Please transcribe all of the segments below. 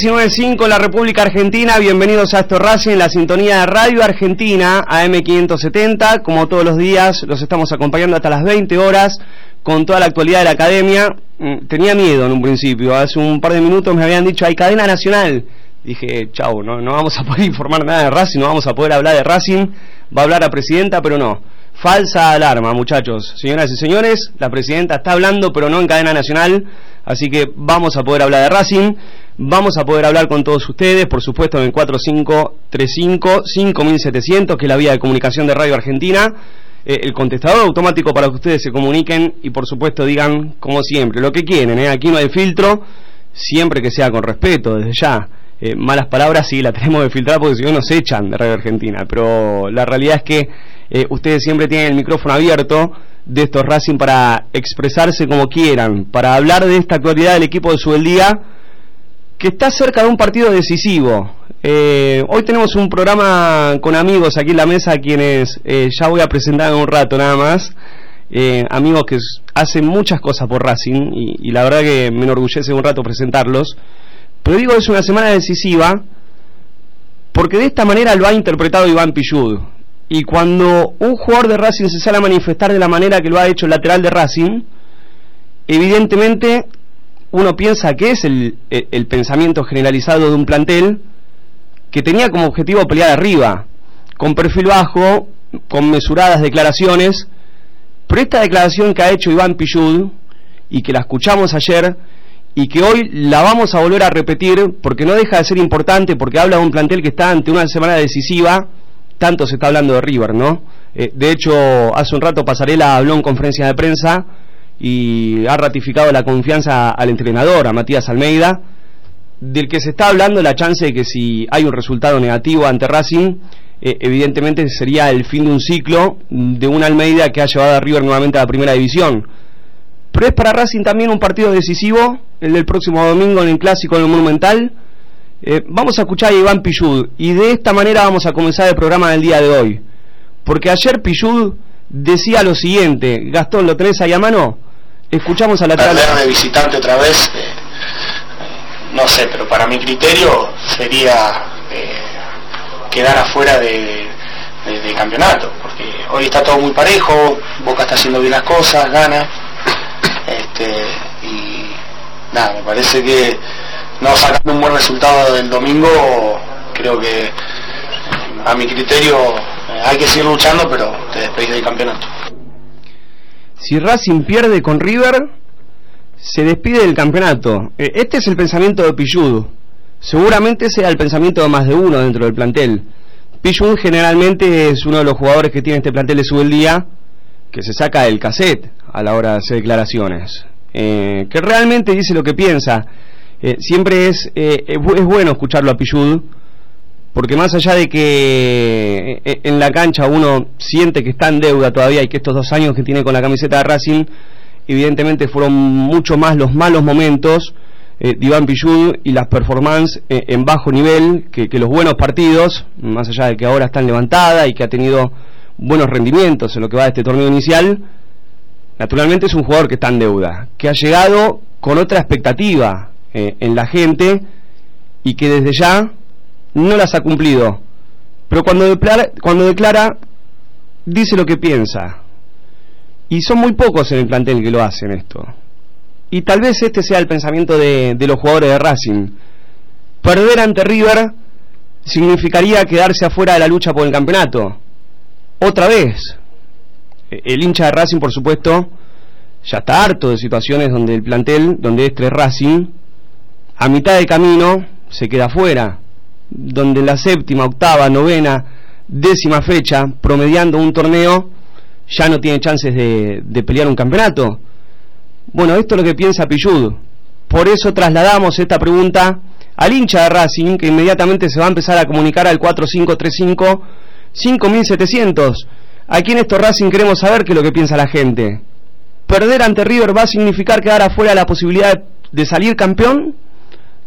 19.5 la República Argentina, bienvenidos a esto Racing, la sintonía de Radio Argentina, AM570, como todos los días, los estamos acompañando hasta las 20 horas con toda la actualidad de la academia. Mm, tenía miedo en un principio, hace un par de minutos me habían dicho, hay cadena nacional. Dije, chau, no, no vamos a poder informar nada de Racing, no vamos a poder hablar de Racing, va a hablar la presidenta, pero no. Falsa alarma, muchachos. Señoras y señores, la presidenta está hablando, pero no en cadena nacional, así que vamos a poder hablar de Racing. Vamos a poder hablar con todos ustedes, por supuesto, en el 4535-5700, que es la vía de comunicación de Radio Argentina. Eh, el contestador automático para que ustedes se comuniquen y, por supuesto, digan, como siempre, lo que quieren. ¿eh? Aquí no hay filtro, siempre que sea con respeto, desde ya. Eh, malas palabras sí las tenemos que filtrar porque si no nos echan de Radio Argentina. Pero la realidad es que ustedes siempre tienen el micrófono abierto de estos Racing para expresarse como quieran, para hablar de esta actualidad del equipo de Subeldía que está cerca de un partido decisivo. Eh, hoy tenemos un programa con amigos aquí en la mesa, quienes eh, ya voy a presentar en un rato nada más. Eh, amigos que hacen muchas cosas por Racing y, la verdad que me enorgullece un rato presentarlos. Pero digo, es una semana decisiva porque de esta manera lo ha interpretado Iván Pillud. Y cuando un jugador de Racing se sale a manifestar de la manera que lo ha hecho el lateral de Racing, evidentemente uno piensa que es el, pensamiento generalizado de un plantel que tenía como objetivo pelear arriba, con perfil bajo, con mesuradas declaraciones, pero esta declaración que ha hecho Iván Pillud y que la escuchamos ayer y que hoy la vamos a volver a repetir porque no deja de ser importante, porque habla de un plantel que está ante una semana decisiva, tanto se está hablando de River, ¿no? Eh, de hecho, hace un rato Pasarela habló en conferencia de prensa y ha ratificado la confianza al entrenador, a Matías Almeida, del que se está hablando la chance de que si hay un resultado negativo ante Racing, eh, evidentemente sería el fin de un ciclo de una Almeida que ha llevado a River nuevamente a la primera división. Pero es para Racing también un partido decisivo, el del próximo domingo en el Clásico en el Monumental. Eh, vamos a escuchar a Iván Pillud y de esta manera vamos a comenzar el programa del día de hoy. Porque ayer Pillud decía lo siguiente, Gastón, ¿lo tenés ahí a mano? Escuchamos a la Perder de visitante otra vez, eh, no sé, pero para mi criterio sería eh, quedar afuera de, campeonato, porque hoy está todo muy parejo, Boca está haciendo bien las cosas, gana, este, y nada, me parece que no sacando un buen resultado del domingo, creo que a mi criterio hay que seguir luchando, pero te despedís del campeonato. Si Racing pierde con River, se despide del campeonato. E, este es el pensamiento de Pillud. Seguramente sea el pensamiento de más de uno dentro del plantel. Pillud generalmente es uno de los jugadores que tiene este plantel de su día que se saca del cassette a la hora de hacer declaraciones. Eh, que realmente dice lo que piensa. Eh, siempre es, eh, es, bueno escucharlo a Pillud porque más allá de que eh, en la cancha uno siente que está en deuda todavía y que estos dos años que tiene con la camiseta de Racing, evidentemente fueron mucho más los malos momentos eh, de Iván Pillud y las performances eh, en bajo nivel que, los buenos partidos, más allá de que ahora están levantada y que ha tenido buenos rendimientos en lo que va de este torneo inicial, naturalmente es un jugador que está en deuda, que ha llegado con otra expectativa en la gente y que desde ya no las ha cumplido. Pero cuando declara, cuando declara, dice lo que piensa. Y son muy pocos en el plantel que lo hacen esto. Y tal vez este sea el pensamiento de, de los jugadores de Racing. Perder ante River significaría quedarse afuera de la lucha por el campeonato. Otra vez. El hincha de Racing, por supuesto, ya está harto de situaciones donde el plantel, donde este Racing, a mitad de camino se queda afuera, donde en la séptima, octava, novena, décima fecha, promediando un torneo, ya no tiene chances de, de pelear un campeonato. Bueno, esto es lo que piensa Pillud. Por eso trasladamos esta pregunta al hincha de Racing, que inmediatamente se va a empezar a comunicar al 4535 5700. Aquí en esto Racing queremos saber qué es lo que piensa la gente. ¿Perder ante River va a significar quedar afuera la posibilidad de salir campeón?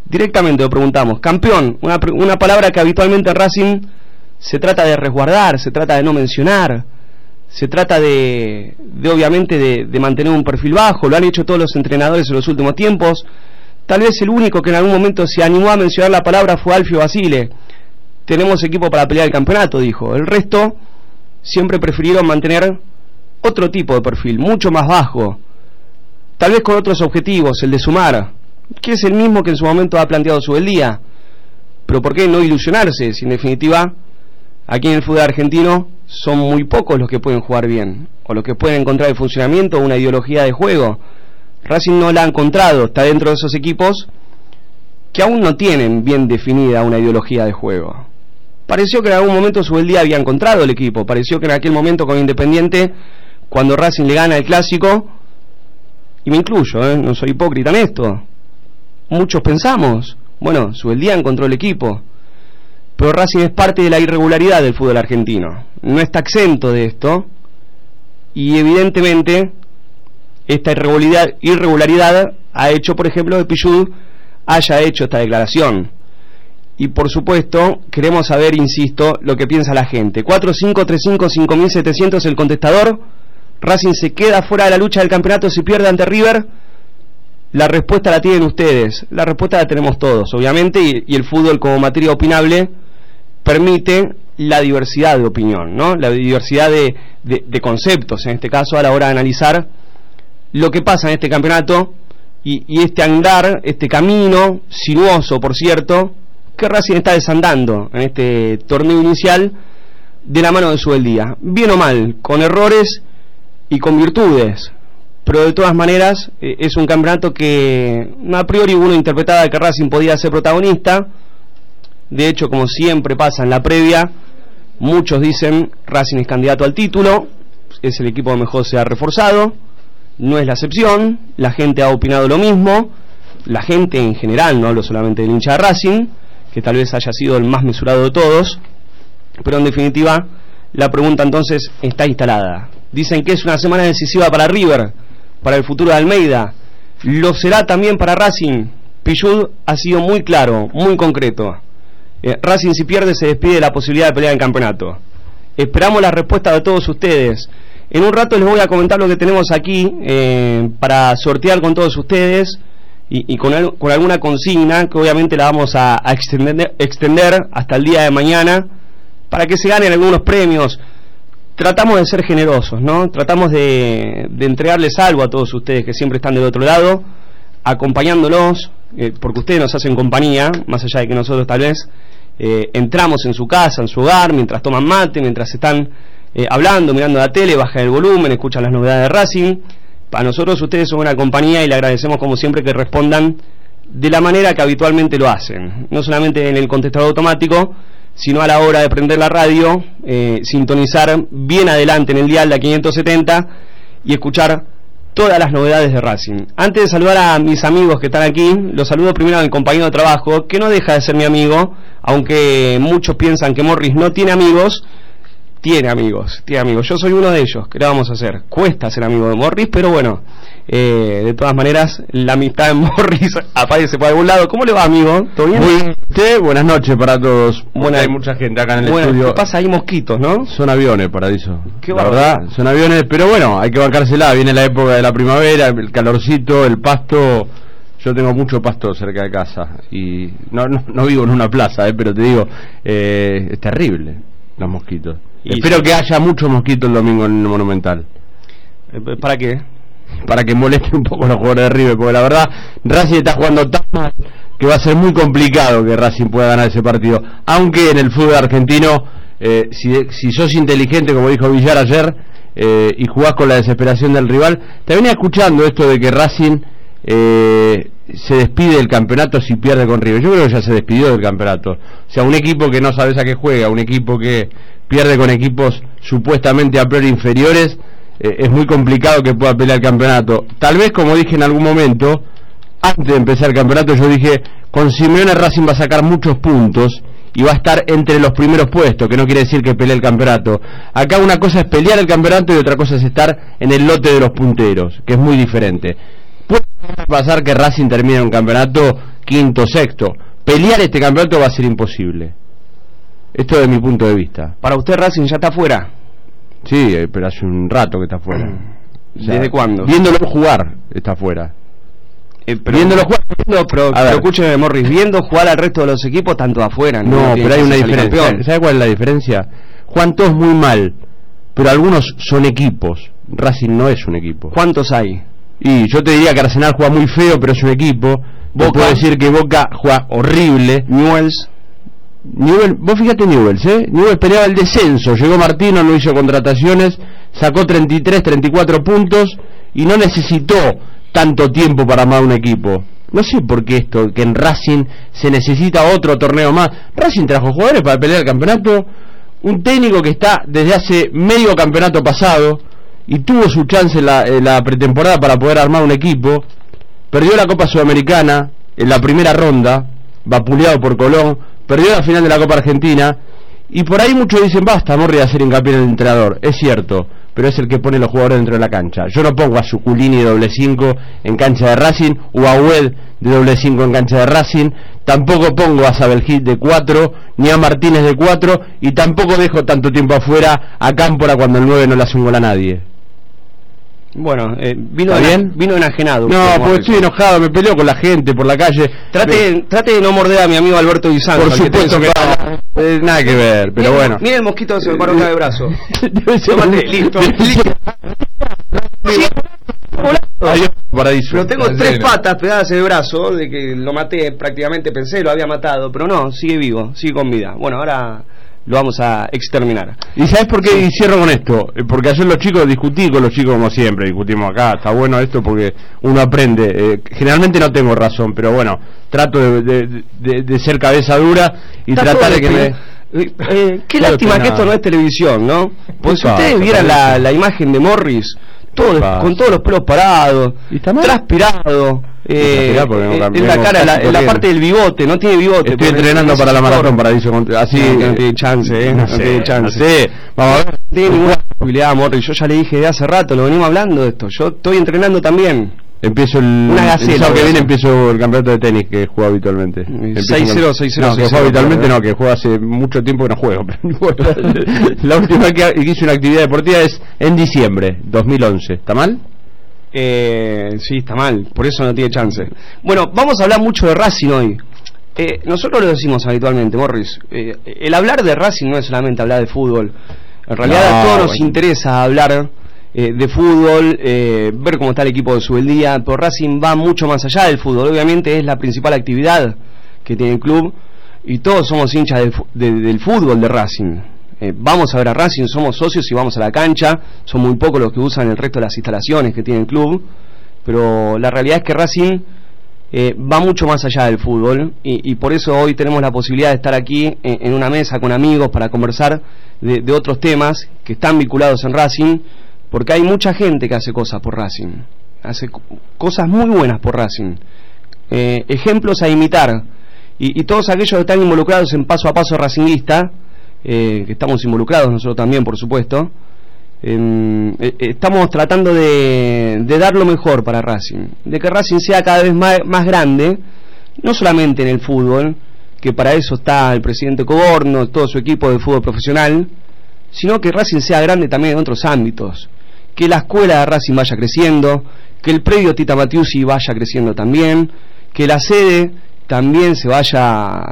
Directamente lo preguntamos. Campeón, una, palabra que habitualmente en Racing se trata de resguardar, se trata de no mencionar, se trata de, de obviamente de, de, mantener un perfil bajo, lo han hecho todos los entrenadores en los últimos tiempos. Tal vez el único que en algún momento se animó a mencionar la palabra fue Alfio Basile. Tenemos equipo para pelear el campeonato, dijo. El resto siempre prefirieron mantener otro tipo de perfil, mucho más bajo, tal vez con otros objetivos, el de sumar, que es el mismo que en su momento ha planteado su día. Pero ¿por qué no ilusionarse? Si en definitiva, aquí en el fútbol argentino son muy pocos los que pueden jugar bien, o los que pueden encontrar el funcionamiento o una ideología de juego. Racing no la ha encontrado, está dentro de esos equipos que aún no tienen bien definida una ideología de juego. Pareció que en algún momento su había encontrado el equipo, pareció que en aquel momento con Independiente cuando Racing le gana el clásico, y me incluyo, ¿eh? no soy hipócrita en esto, muchos pensamos, bueno, Subeldía encontró el equipo, pero Racing es parte de la irregularidad del fútbol argentino, no está exento de esto, y evidentemente esta irregularidad, irregularidad ha hecho, por ejemplo, que Pichud haya hecho esta declaración. Y por supuesto, queremos saber, insisto, lo que piensa la gente. 4535-5700 el contestador. Racing se queda fuera de la lucha del campeonato si pierde ante River? La respuesta la tienen ustedes, la respuesta la tenemos todos, obviamente, y, el fútbol como materia opinable permite la diversidad de opinión, ¿no? La diversidad de, conceptos, en este caso, a la hora de analizar lo que pasa en este campeonato y este andar, este camino sinuoso, por cierto, que Racing está desandando en este torneo inicial de la mano de su día. Bien o mal, con errores y con virtudes. Pero de todas maneras eh, es un campeonato que a priori uno interpretaba que Racing podía ser protagonista. De hecho, como siempre pasa en la previa, muchos dicen Racing es candidato al título, es el equipo que mejor se ha reforzado. No es la excepción, la gente ha opinado lo mismo, la gente en general, no hablo solamente del hincha de Racing, que tal vez haya sido el más mesurado de todos, pero en definitiva la pregunta entonces está instalada. Dicen que es una semana decisiva para River, para el futuro de Almeida. Lo será también para Racing. Pillud ha sido muy claro, muy concreto. Eh, Racing si pierde se despide de la posibilidad de pelear en campeonato. Esperamos la respuesta de todos ustedes. En un rato les voy a comentar lo que tenemos aquí eh, para sortear con todos ustedes y, con, con, alguna consigna que obviamente la vamos a, a extender, extender hasta el día de mañana para que se ganen algunos premios tratamos de ser generosos, ¿no? Tratamos de, de, entregarles algo a todos ustedes que siempre están del otro lado, acompañándolos, eh, porque ustedes nos hacen compañía, más allá de que nosotros tal vez eh, entramos en su casa, en su hogar, mientras toman mate, mientras están eh, hablando, mirando la tele, bajan el volumen, escuchan las novedades de Racing. Para nosotros ustedes son una compañía y le agradecemos como siempre que respondan de la manera que habitualmente lo hacen, no solamente en el contestador automático, sino a la hora de prender la radio, eh, sintonizar bien adelante en el dial de 570 y escuchar todas las novedades de Racing. Antes de saludar a mis amigos que están aquí, los saludo primero a mi compañero de trabajo, que no deja de ser mi amigo, aunque muchos piensan que Morris no tiene amigos, tiene amigos, tiene amigos. Yo soy uno de ellos, ¿qué le vamos a hacer? Cuesta ser amigo de Morris, pero bueno, eh, de todas maneras, la amistad de Morris aparece por algún lado. ¿Cómo le va, amigo? ¿Todo bien? Muy bien. Buenas noches para todos. Buena, hay mucha gente acá en el bueno, estudio. ¿Qué pasa? Hay mosquitos, ¿no? Son aviones, Paradiso. Qué la verdad, son aviones, pero bueno, hay que bancársela. Viene la época de la primavera, el calorcito, el pasto. Yo tengo mucho pasto cerca de casa y no, no, no vivo en una plaza, eh, pero te digo, eh, es terrible los mosquitos. Y Espero sí. que haya muchos mosquitos el domingo en el Monumental. Eh, ¿Para qué? Para que moleste un poco los jugadores de River, porque la verdad Racing está jugando tan mal que va a ser muy complicado que Racing pueda ganar ese partido. Aunque en el fútbol argentino, eh, si, si sos inteligente, como dijo Villar ayer, eh, y jugás con la desesperación del rival, te venía escuchando esto de que Racing eh, se despide del campeonato si pierde con River. Yo creo que ya se despidió del campeonato. O sea, un equipo que no sabes a qué juega, un equipo que pierde con equipos supuestamente a priori inferiores, eh, es muy complicado que pueda pelear el campeonato. Tal vez, como dije en algún momento, antes de empezar el campeonato, yo dije, con Simeone Racing va a sacar muchos puntos y va a estar entre los primeros puestos, que no quiere decir que pelee el campeonato. Acá una cosa es pelear el campeonato y otra cosa es estar en el lote de los punteros, que es muy diferente. Puede pasar que Racing termine un campeonato quinto, sexto. Pelear este campeonato va a ser imposible. Esto de mi punto de vista. Para usted Racing ya está fuera. Sí, eh, pero hace un rato que está fuera. ¿Desde cuándo? Viéndolo jugar está fuera. Eh, pero, Viéndolo jugar. viendo, pero, A pero escúcheme, Morris, viendo jugar al resto de los equipos tanto afuera. No, pero hay una diferencia. ¿Sabe cuál es la diferencia? Juan todos muy mal, pero algunos son equipos. Racing no es un equipo. ¿Cuántos hay? Y yo te diría que Arsenal juega muy feo, pero es un equipo. Vos Boca. puedo decir que Boca juega horrible. Newells. Newell, vos fíjate Newells, ¿eh? Newell peleaba el descenso, llegó Martino, no hizo contrataciones, sacó 33, 34 puntos y no necesitó tanto tiempo para armar un equipo. No sé por qué esto, que en Racing se necesita otro torneo más. Racing trajo jugadores para pelear el campeonato, un técnico que está desde hace medio campeonato pasado y tuvo su chance en la, pretemporada para poder armar un equipo, perdió la Copa Sudamericana en la primera ronda, vapuleado por Colón, perdió la final de la Copa Argentina, y por ahí muchos dicen, basta, Morri, de hacer hincapié en el entrenador. Es cierto, pero es el que pone los jugadores dentro de la cancha. Yo no pongo a Suculini de doble 5 en cancha de Racing, o a Wed de doble 5 en cancha de Racing, tampoco pongo a Sabelhit de 4, ni a Martínez de 4, y tampoco dejo tanto tiempo afuera a Cámpora cuando el 9 no le hace un gol a nadie. Bueno, eh, vino, ¿Está ena- bien? vino enajenado. No, porque estoy enojado, me peleo con la gente por la calle. Trate, trate de no morder a mi amigo Alberto Guizano. Por supuesto que no, eh, nada que ver, pero Mire- bueno. Mire el mosquito que se me paró acá de brazo. Tómate, listo, listo. Sí, Adiós, paraíso. Pero tengo tres patas pegadas en el brazo, de que lo maté, prácticamente pensé lo había matado, pero no, sigue vivo, sigue con vida. Bueno, ahora lo vamos a exterminar. ¿Y sabes por qué y cierro con esto? Eh, Porque ayer los chicos discutí con los chicos como siempre, discutimos acá, está bueno esto porque uno aprende. Eh, generalmente no tengo razón, pero bueno, trato de, de- de- de ser cabeza dura y Está tratar de que me... Eh, eh, qué lástima que esto no es televisión, ¿no? Pues si ustedes vieran la, imagen de Morris, todo, con todos los pelos parados, ¿Y está mal? transpirado, eh, no eh, en la cara, la, en la parte del bigote, no tiene bigote. Estoy entrenando para la maratón Paradiso. Cont- Así No, no tiene chance, ¿eh? No, sé, tiene chance. sé. Vamos a ver. No tiene ninguna posibilidad, Morris. Yo ya le dije de hace rato, lo venimos hablando de esto. Yo estoy entrenando también. Empiezo el, Una el sábado que viene empiezo el campeonato de tenis que juego habitualmente. Mm, Empiezo 6-0, con- 6-0, No, que 6-0, juego habitualmente no, que juego hace mucho tiempo que no juego. la última vez que hice una actividad deportiva es en diciembre 2011. ¿Está mal? Eh, sí, está mal, por eso no tiene chance. Bueno, vamos a hablar mucho de Racing hoy. Eh, nosotros lo decimos habitualmente, Morris. eh, el hablar de Racing no es solamente hablar de fútbol. En realidad No, a todos nos interesa hablar eh, de fútbol, eh, ver cómo está el equipo de su el día, pero Racing va mucho más allá del fútbol. Obviamente es la principal actividad que tiene el club y todos somos hinchas del fu- de- del fútbol de Racing. Eh, vamos a ver a Racing, somos socios y vamos a la cancha, son muy pocos los que usan el resto de las instalaciones que tiene el club, pero la realidad es que Racing eh, va mucho más allá del fútbol. Y, por eso hoy tenemos la posibilidad de estar aquí en, una mesa con amigos para conversar de, otros temas que están vinculados en Racing, porque hay mucha gente que hace cosas por Racing, hace co- cosas muy buenas por Racing, eh, ejemplos a imitar. Y, y todos aquellos que están involucrados en paso a paso racinguista, eh, que estamos involucrados nosotros también, por supuesto, em, eh, eh, estamos tratando de, dar lo mejor para Racing, de que Racing sea cada vez más, más grande, no solamente en el fútbol, que para eso está el presidente Coborno, todo su equipo de fútbol profesional, sino que Racing sea grande también en otros ámbitos, que la escuela de Racing vaya creciendo, que el predio Tita Matiusi vaya creciendo también, que la sede también se vaya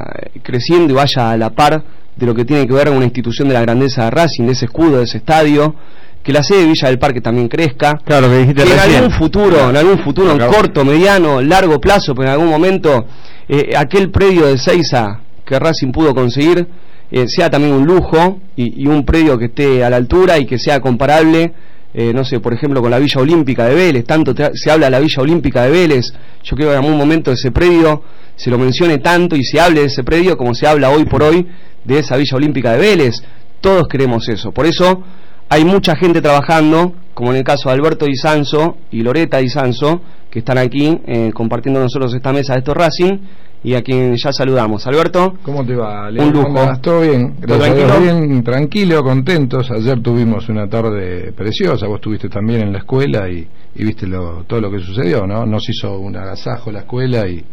creciendo y vaya a la par de lo que tiene que ver con una institución de la grandeza de Racing, de ese escudo, de ese estadio, que la sede de Villa del Parque también crezca. Claro, que dijiste en algún futuro, en algún futuro, en corto, mediano, largo plazo, pero en algún momento, eh, aquel predio de Seiza que Racing pudo conseguir eh, sea también un lujo y, y un predio que esté a la altura y que sea comparable eh, no sé, por ejemplo, con la Villa Olímpica de Vélez, tanto se habla de la Villa Olímpica de Vélez, yo creo que en algún momento ese predio se lo mencione tanto y se hable de ese predio como se habla hoy por hoy de esa Villa Olímpica de Vélez, todos queremos eso, por eso hay mucha gente trabajando, como en el caso de Alberto Di Sanso y Loreta Di Sanso, que están aquí eh, compartiendo nosotros esta mesa de estos Racing y a quien ya saludamos. Alberto, ¿Cómo te va, Un lujo. ¿Cómo andás? ¿Todo bien? ¿Todo Gracias a Dios, tranquilo? bien, tranquilo, contentos. Ayer tuvimos una tarde preciosa, vos estuviste también en la escuela y, y viste lo, todo lo que sucedió, ¿no? Nos hizo un agasajo la escuela y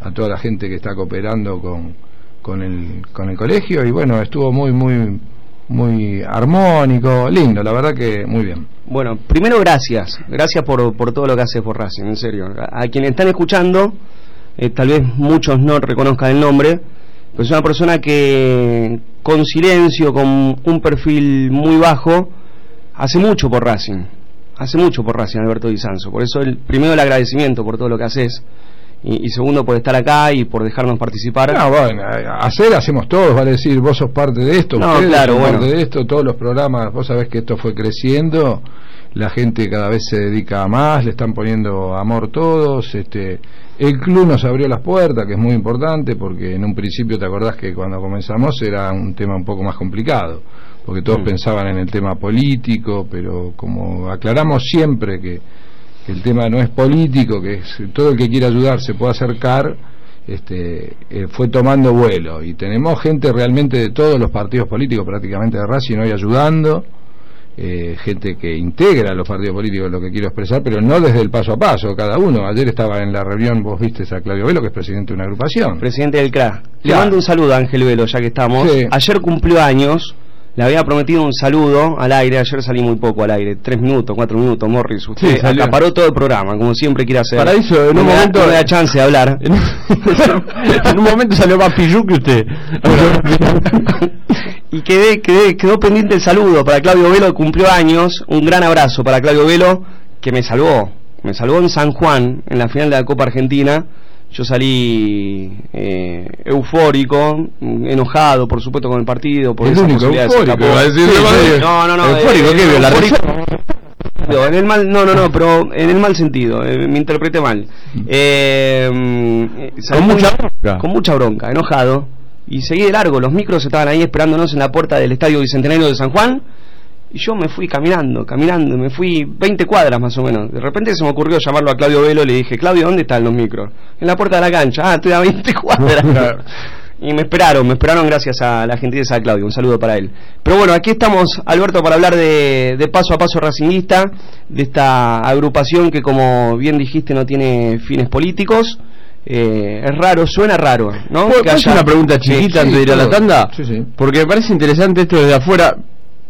a toda la gente que está cooperando con, con, el, con el colegio y bueno, estuvo muy, muy, muy armónico, lindo, la verdad que muy bien. Bueno, primero gracias, gracias por, por todo lo que haces por Racing, en serio. A, a quienes están escuchando, eh, tal vez muchos no reconozcan el nombre, pero es una persona que con silencio, con un perfil muy bajo, hace mucho por Racing, hace mucho por Racing Alberto Di Sanso. Por eso el primero el agradecimiento por todo lo que haces y, y segundo por estar acá y por dejarnos participar. No, bueno, a- hacer hacemos todos, vale decir, vos sos parte de esto, No, claro, bueno. parte de esto, todos los programas, vos sabés que esto fue creciendo, la gente cada vez se dedica a más, le están poniendo amor todos, este, el club nos abrió las puertas, que es muy importante, porque en un principio te acordás que cuando comenzamos era un tema un poco más complicado, porque todos Mm. pensaban en el tema político, pero como aclaramos siempre que que el tema no es político, que es todo el que quiera ayudar se puede acercar, este, eh, fue tomando vuelo. Y tenemos gente realmente de todos los partidos políticos prácticamente de Racing hoy ayudando, eh, gente que integra los partidos políticos, lo que quiero expresar, pero no desde el paso a paso, cada uno. Ayer estaba en la reunión, vos viste a Claudio Velo, que es presidente de una agrupación. Presidente del CRA. Le mando un saludo a Ángel Velo, ya que estamos. Sí. Ayer cumplió años. Le había prometido un saludo al aire. Ayer salí muy poco al aire. Tres minutos, cuatro minutos, Morris. Usted Sí, acaparó todo el programa, como siempre quiere hacer. Paraíso, en No un me da- momento- no me da chance de hablar. En un, en un momento salió más pillú que usted. y quedé, quedé, quedó pendiente el saludo para Claudio Velo, que cumplió años. Un gran abrazo para Claudio Velo, que me salvó. Me salvó en San Juan, en la final de la Copa Argentina. Yo salí eh, eufórico, mm, enojado, por supuesto, con el partido. Por El esa único de eufórico, a decir, Sí. No, no, no. Eufórico, eh, ¿qué vio? La en el mal, no, no, no, pero en el mal sentido, eh, me interpreté mal. Eh, mm, salí Con mucha bronca. Con mucha bronca, enojado. Y seguí de largo, los micros estaban ahí esperándonos en la puerta del Estadio Bicentenario de San Juan. Y yo me fui caminando, caminando, me fui 20 cuadras más o menos. De repente se me ocurrió llamarlo a Claudio Velo, le dije, Claudio, ¿dónde están los micros? En la puerta de la cancha. Ah, estoy a 20 cuadras. Y me esperaron, me esperaron gracias a la gentileza de Claudio, un saludo para él. Pero bueno, aquí estamos, Alberto, para hablar de, de paso a paso racinguista, de esta agrupación que como bien dijiste no tiene fines políticos. Eh, es raro, suena raro, ¿no? ¿Puedo Que puedo hacer haya- una pregunta chiquita sí, antes de ir a la tanda? Sí, sí. Porque me parece interesante esto desde afuera.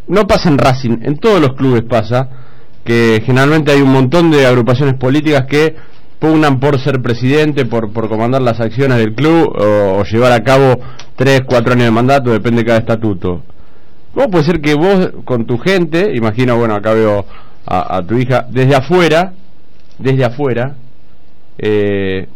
No pasa en Racing, en todos los clubes pasa que generalmente hay un montón de agrupaciones políticas que pugnan por ser presidente, por, por comandar las acciones del club o, o llevar a cabo tres, cuatro años de mandato, depende de cada estatuto. ¿Cómo puede ser que vos con tu gente, imagino, bueno, acá veo a, a tu hija, desde afuera, desde afuera, eh,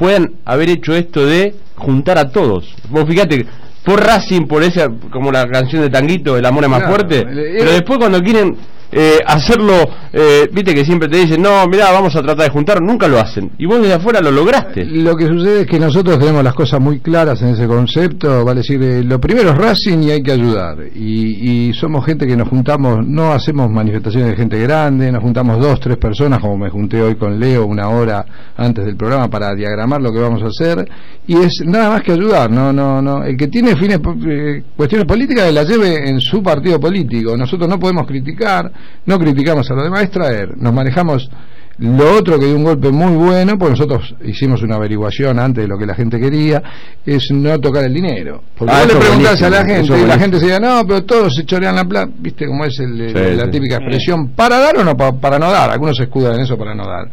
puedan haber hecho esto de juntar a todos. Vos fíjate, por Racing, por esa, como la canción de Tanguito, el amor es más Claro, fuerte, el- pero después cuando quieren eh, hacerlo, eh, viste que siempre te dicen, no, mira, vamos a tratar de juntar, nunca lo hacen. Y vos desde afuera lo lograste. Lo que sucede es que nosotros tenemos las cosas muy claras en ese concepto, vale decir, eh, lo primero es Racing y hay que ayudar. Y, somos gente que nos juntamos, no hacemos manifestaciones de gente grande, nos juntamos dos, tres personas, como me junté hoy con Leo una hora antes del programa para diagramar lo que vamos a hacer. Y es nada más que ayudar, no, no, no. El que tiene fines, eh, cuestiones políticas, las lleve en su partido político. Nosotros no podemos criticar, no criticamos a los demás, es traer. Nos manejamos lo otro que dio un golpe muy bueno, porque nosotros hicimos una averiguación antes de lo que la gente quería, es no tocar el dinero. Porque Ah, vos le preguntás a la gente y la gente se dice, no, pero todos se chorean la plata, viste cómo es el- Sí, la sí. típica expresión, ¿para dar o no pa- para no dar? Algunos se escudan en eso para no dar.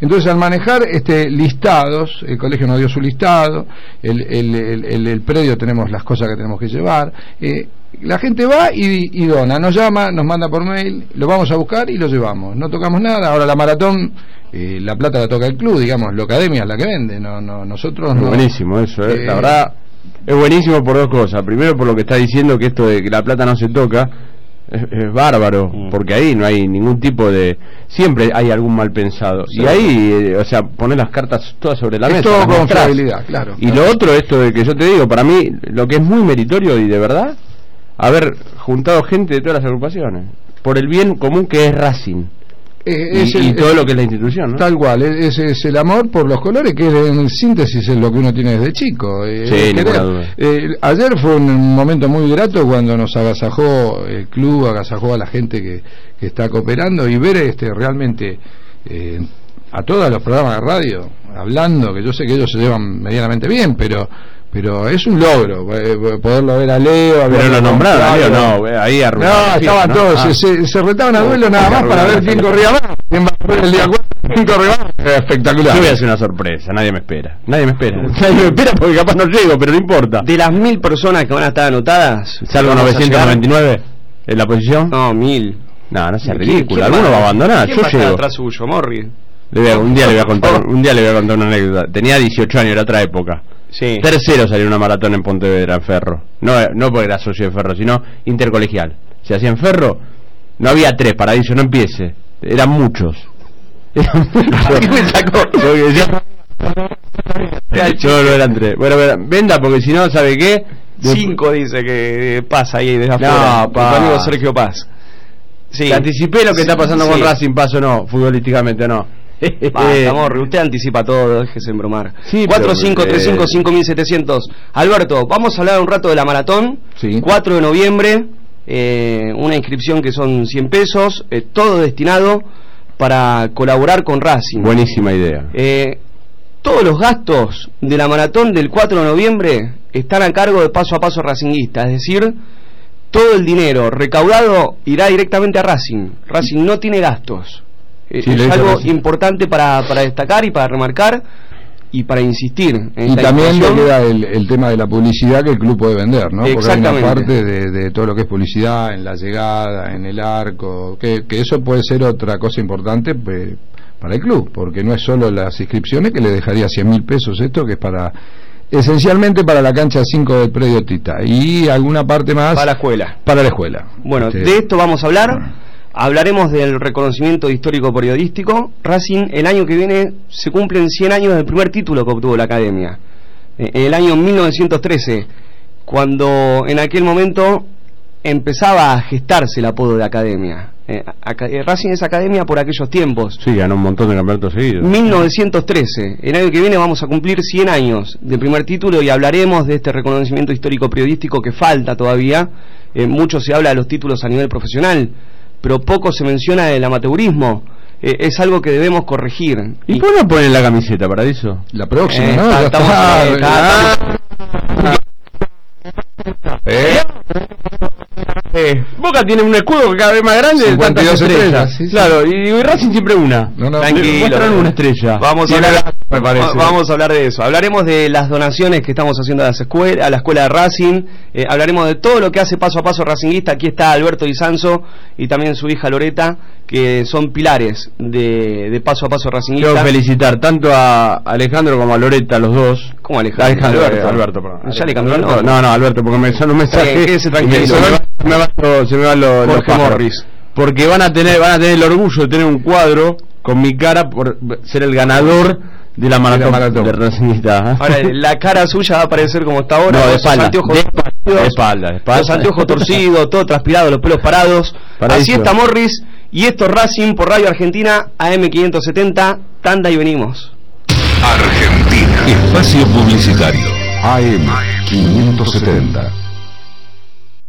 Entonces, al manejar este listados, el colegio nos dio su listado, el, el, el, el- el predio tenemos las cosas que tenemos que llevar, eh, la gente va y, y, dona, nos llama, nos manda por mail, lo vamos a buscar y lo llevamos. No tocamos nada. Ahora la maratón, eh, la plata la toca el club, digamos, la academia es la que vende, no, no nosotros no. Buenísimo eso, eh. la verdad es buenísimo por dos cosas. Primero por lo que está diciendo que esto de que la plata no se toca es, bárbaro, mm. porque ahí no hay ningún tipo de... Siempre hay algún mal pensado. Y ahí, eh, o sea, poner las cartas todas sobre la mesa. Todo con claro. Y lo otro, esto de que yo te digo, para mí, lo que es muy meritorio y de verdad, haber juntado gente de todas las agrupaciones, por el bien común que es Racing. Eh, y, todo lo que es la institución, ¿no? Tal cual, es el amor por los colores que en síntesis es lo que uno tiene desde chico. Eh, sí, eh, ayer fue un momento muy grato cuando nos agasajó el club, agasajó a la gente que, que está cooperando y ver este realmente a todos los programas de radio hablando, que yo sé que ellos se llevan medianamente bien, pero pero es un logro eh, poderlo ver a Leo. pero lo nombraron, Leo, no, ahí No, estaban todos, ah. se, se, retaban a duelo nada más para ver quién corría más. ¿Quién va a el día 4? ¿Quién corría más? Espectacular. Yo voy a hacer una sorpresa, nadie me espera. Nadie me espera. nadie me espera porque capaz no llego, pero no importa. De las mil personas que van a estar anotadas, salvo 999 en la posición. No, mil. No, no sea ridículo. Alguno va a abandonar. Yo llego. atrás suyo, Morri? un día le voy a contar, un día le voy a contar una anécdota. Tenía 18 años, era otra época. Tercero salió una maratón en Pontevedra, en Ferro. No, no porque era socio de Ferro, sino intercolegial. Se hacía en Ferro, no había tres, Paradiso, no empiece. Eran muchos. Eran muchos. me sacó? no, no eran tres. Bueno, venda porque si no, ¿sabe qué? Cinco dice que pasa ahí desde afuera. No, pa. amigo Sergio Paz. Sí. Te anticipé lo que está pasando con Racing Paz o no, futbolísticamente no. Basta, usted anticipa todo, déjese embromar. Sí, 4535-5700. Alberto, vamos a hablar un rato de la maratón. 4 de noviembre, eh, una inscripción que son 100 pesos, eh, todo destinado para colaborar con Racing. Buenísima idea. Eh, todos los gastos de la maratón del 4 de noviembre están a cargo de Paso a Paso Racinguista, es decir, todo el dinero recaudado irá directamente a Racing. Racing no tiene gastos. Eh, es algo importante para, para destacar y para remarcar y para insistir. En y también le queda el, tema de la publicidad que el club puede vender, ¿no? Porque hay una parte de, todo lo que es publicidad en la llegada, en el arco, que, que eso puede ser otra cosa importante pues, para el club, porque no es solo las inscripciones que le dejaría 100 mil pesos esto, que es para esencialmente para la cancha 5 del predio Tita y alguna parte más para la escuela. Para la escuela. Bueno, este, de esto vamos a hablar. Hablaremos del reconocimiento histórico periodístico. Racing el año que viene se cumplen 100 años del primer título que obtuvo la academia. Eh, en el año 1913, cuando en aquel momento empezaba a gestarse el apodo de academia. Eh, eh, Racing es academia por aquellos tiempos. Sí, ganó un montón de campeonatos seguidos. 1913. El año que viene vamos a cumplir 100 años del primer título y hablaremos de este reconocimiento histórico periodístico que falta todavía. mucho se habla de los títulos a nivel profesional pero poco se menciona del amateurismo. Eh, es algo que debemos corregir. ¿Y, por qué no ponen la camiseta, para eso? La próxima, eh, ¿no? Estamos, ¿Eh? Eh, Boca tiene un escudo que cada vez más grande de tantas estrellas. Claro, y, Racing siempre una. No, no, Tranquilo. una estrella. Vamos a, hablar, vamos a hablar de eso. Hablaremos de las donaciones que estamos haciendo a, las escuelas, a la escuela de Racing. Eh, hablaremos de todo lo que hace paso a paso Racinguista. Aquí está Alberto Sanso y también su hija Loreta, que son pilares de, paso a paso Racinguista. Quiero felicitar tanto a Alejandro como a Loreta, los dos. ¿Cómo Alejandro? Alejandro, Alberto, perdón. ¿Ya le cambió no, no, Alberto, porque me sale un mensaje. se tranquilo. me va, se me va lo, Jorge Morris. Porque van a tener van a tener el orgullo de tener un cuadro con mi cara por ser el ganador de la maratón, de, ¿eh? Ahora, la cara suya va a aparecer como está ahora. No, de espalda. de, espalda, de espalda. Los anteojos torcidos, todo transpirado, los pelos parados. Así está Morris. Y esto Racing por Radio Argentina, AM570. Tanda y venimos. Argentina. Espacio Publicitario. AM570.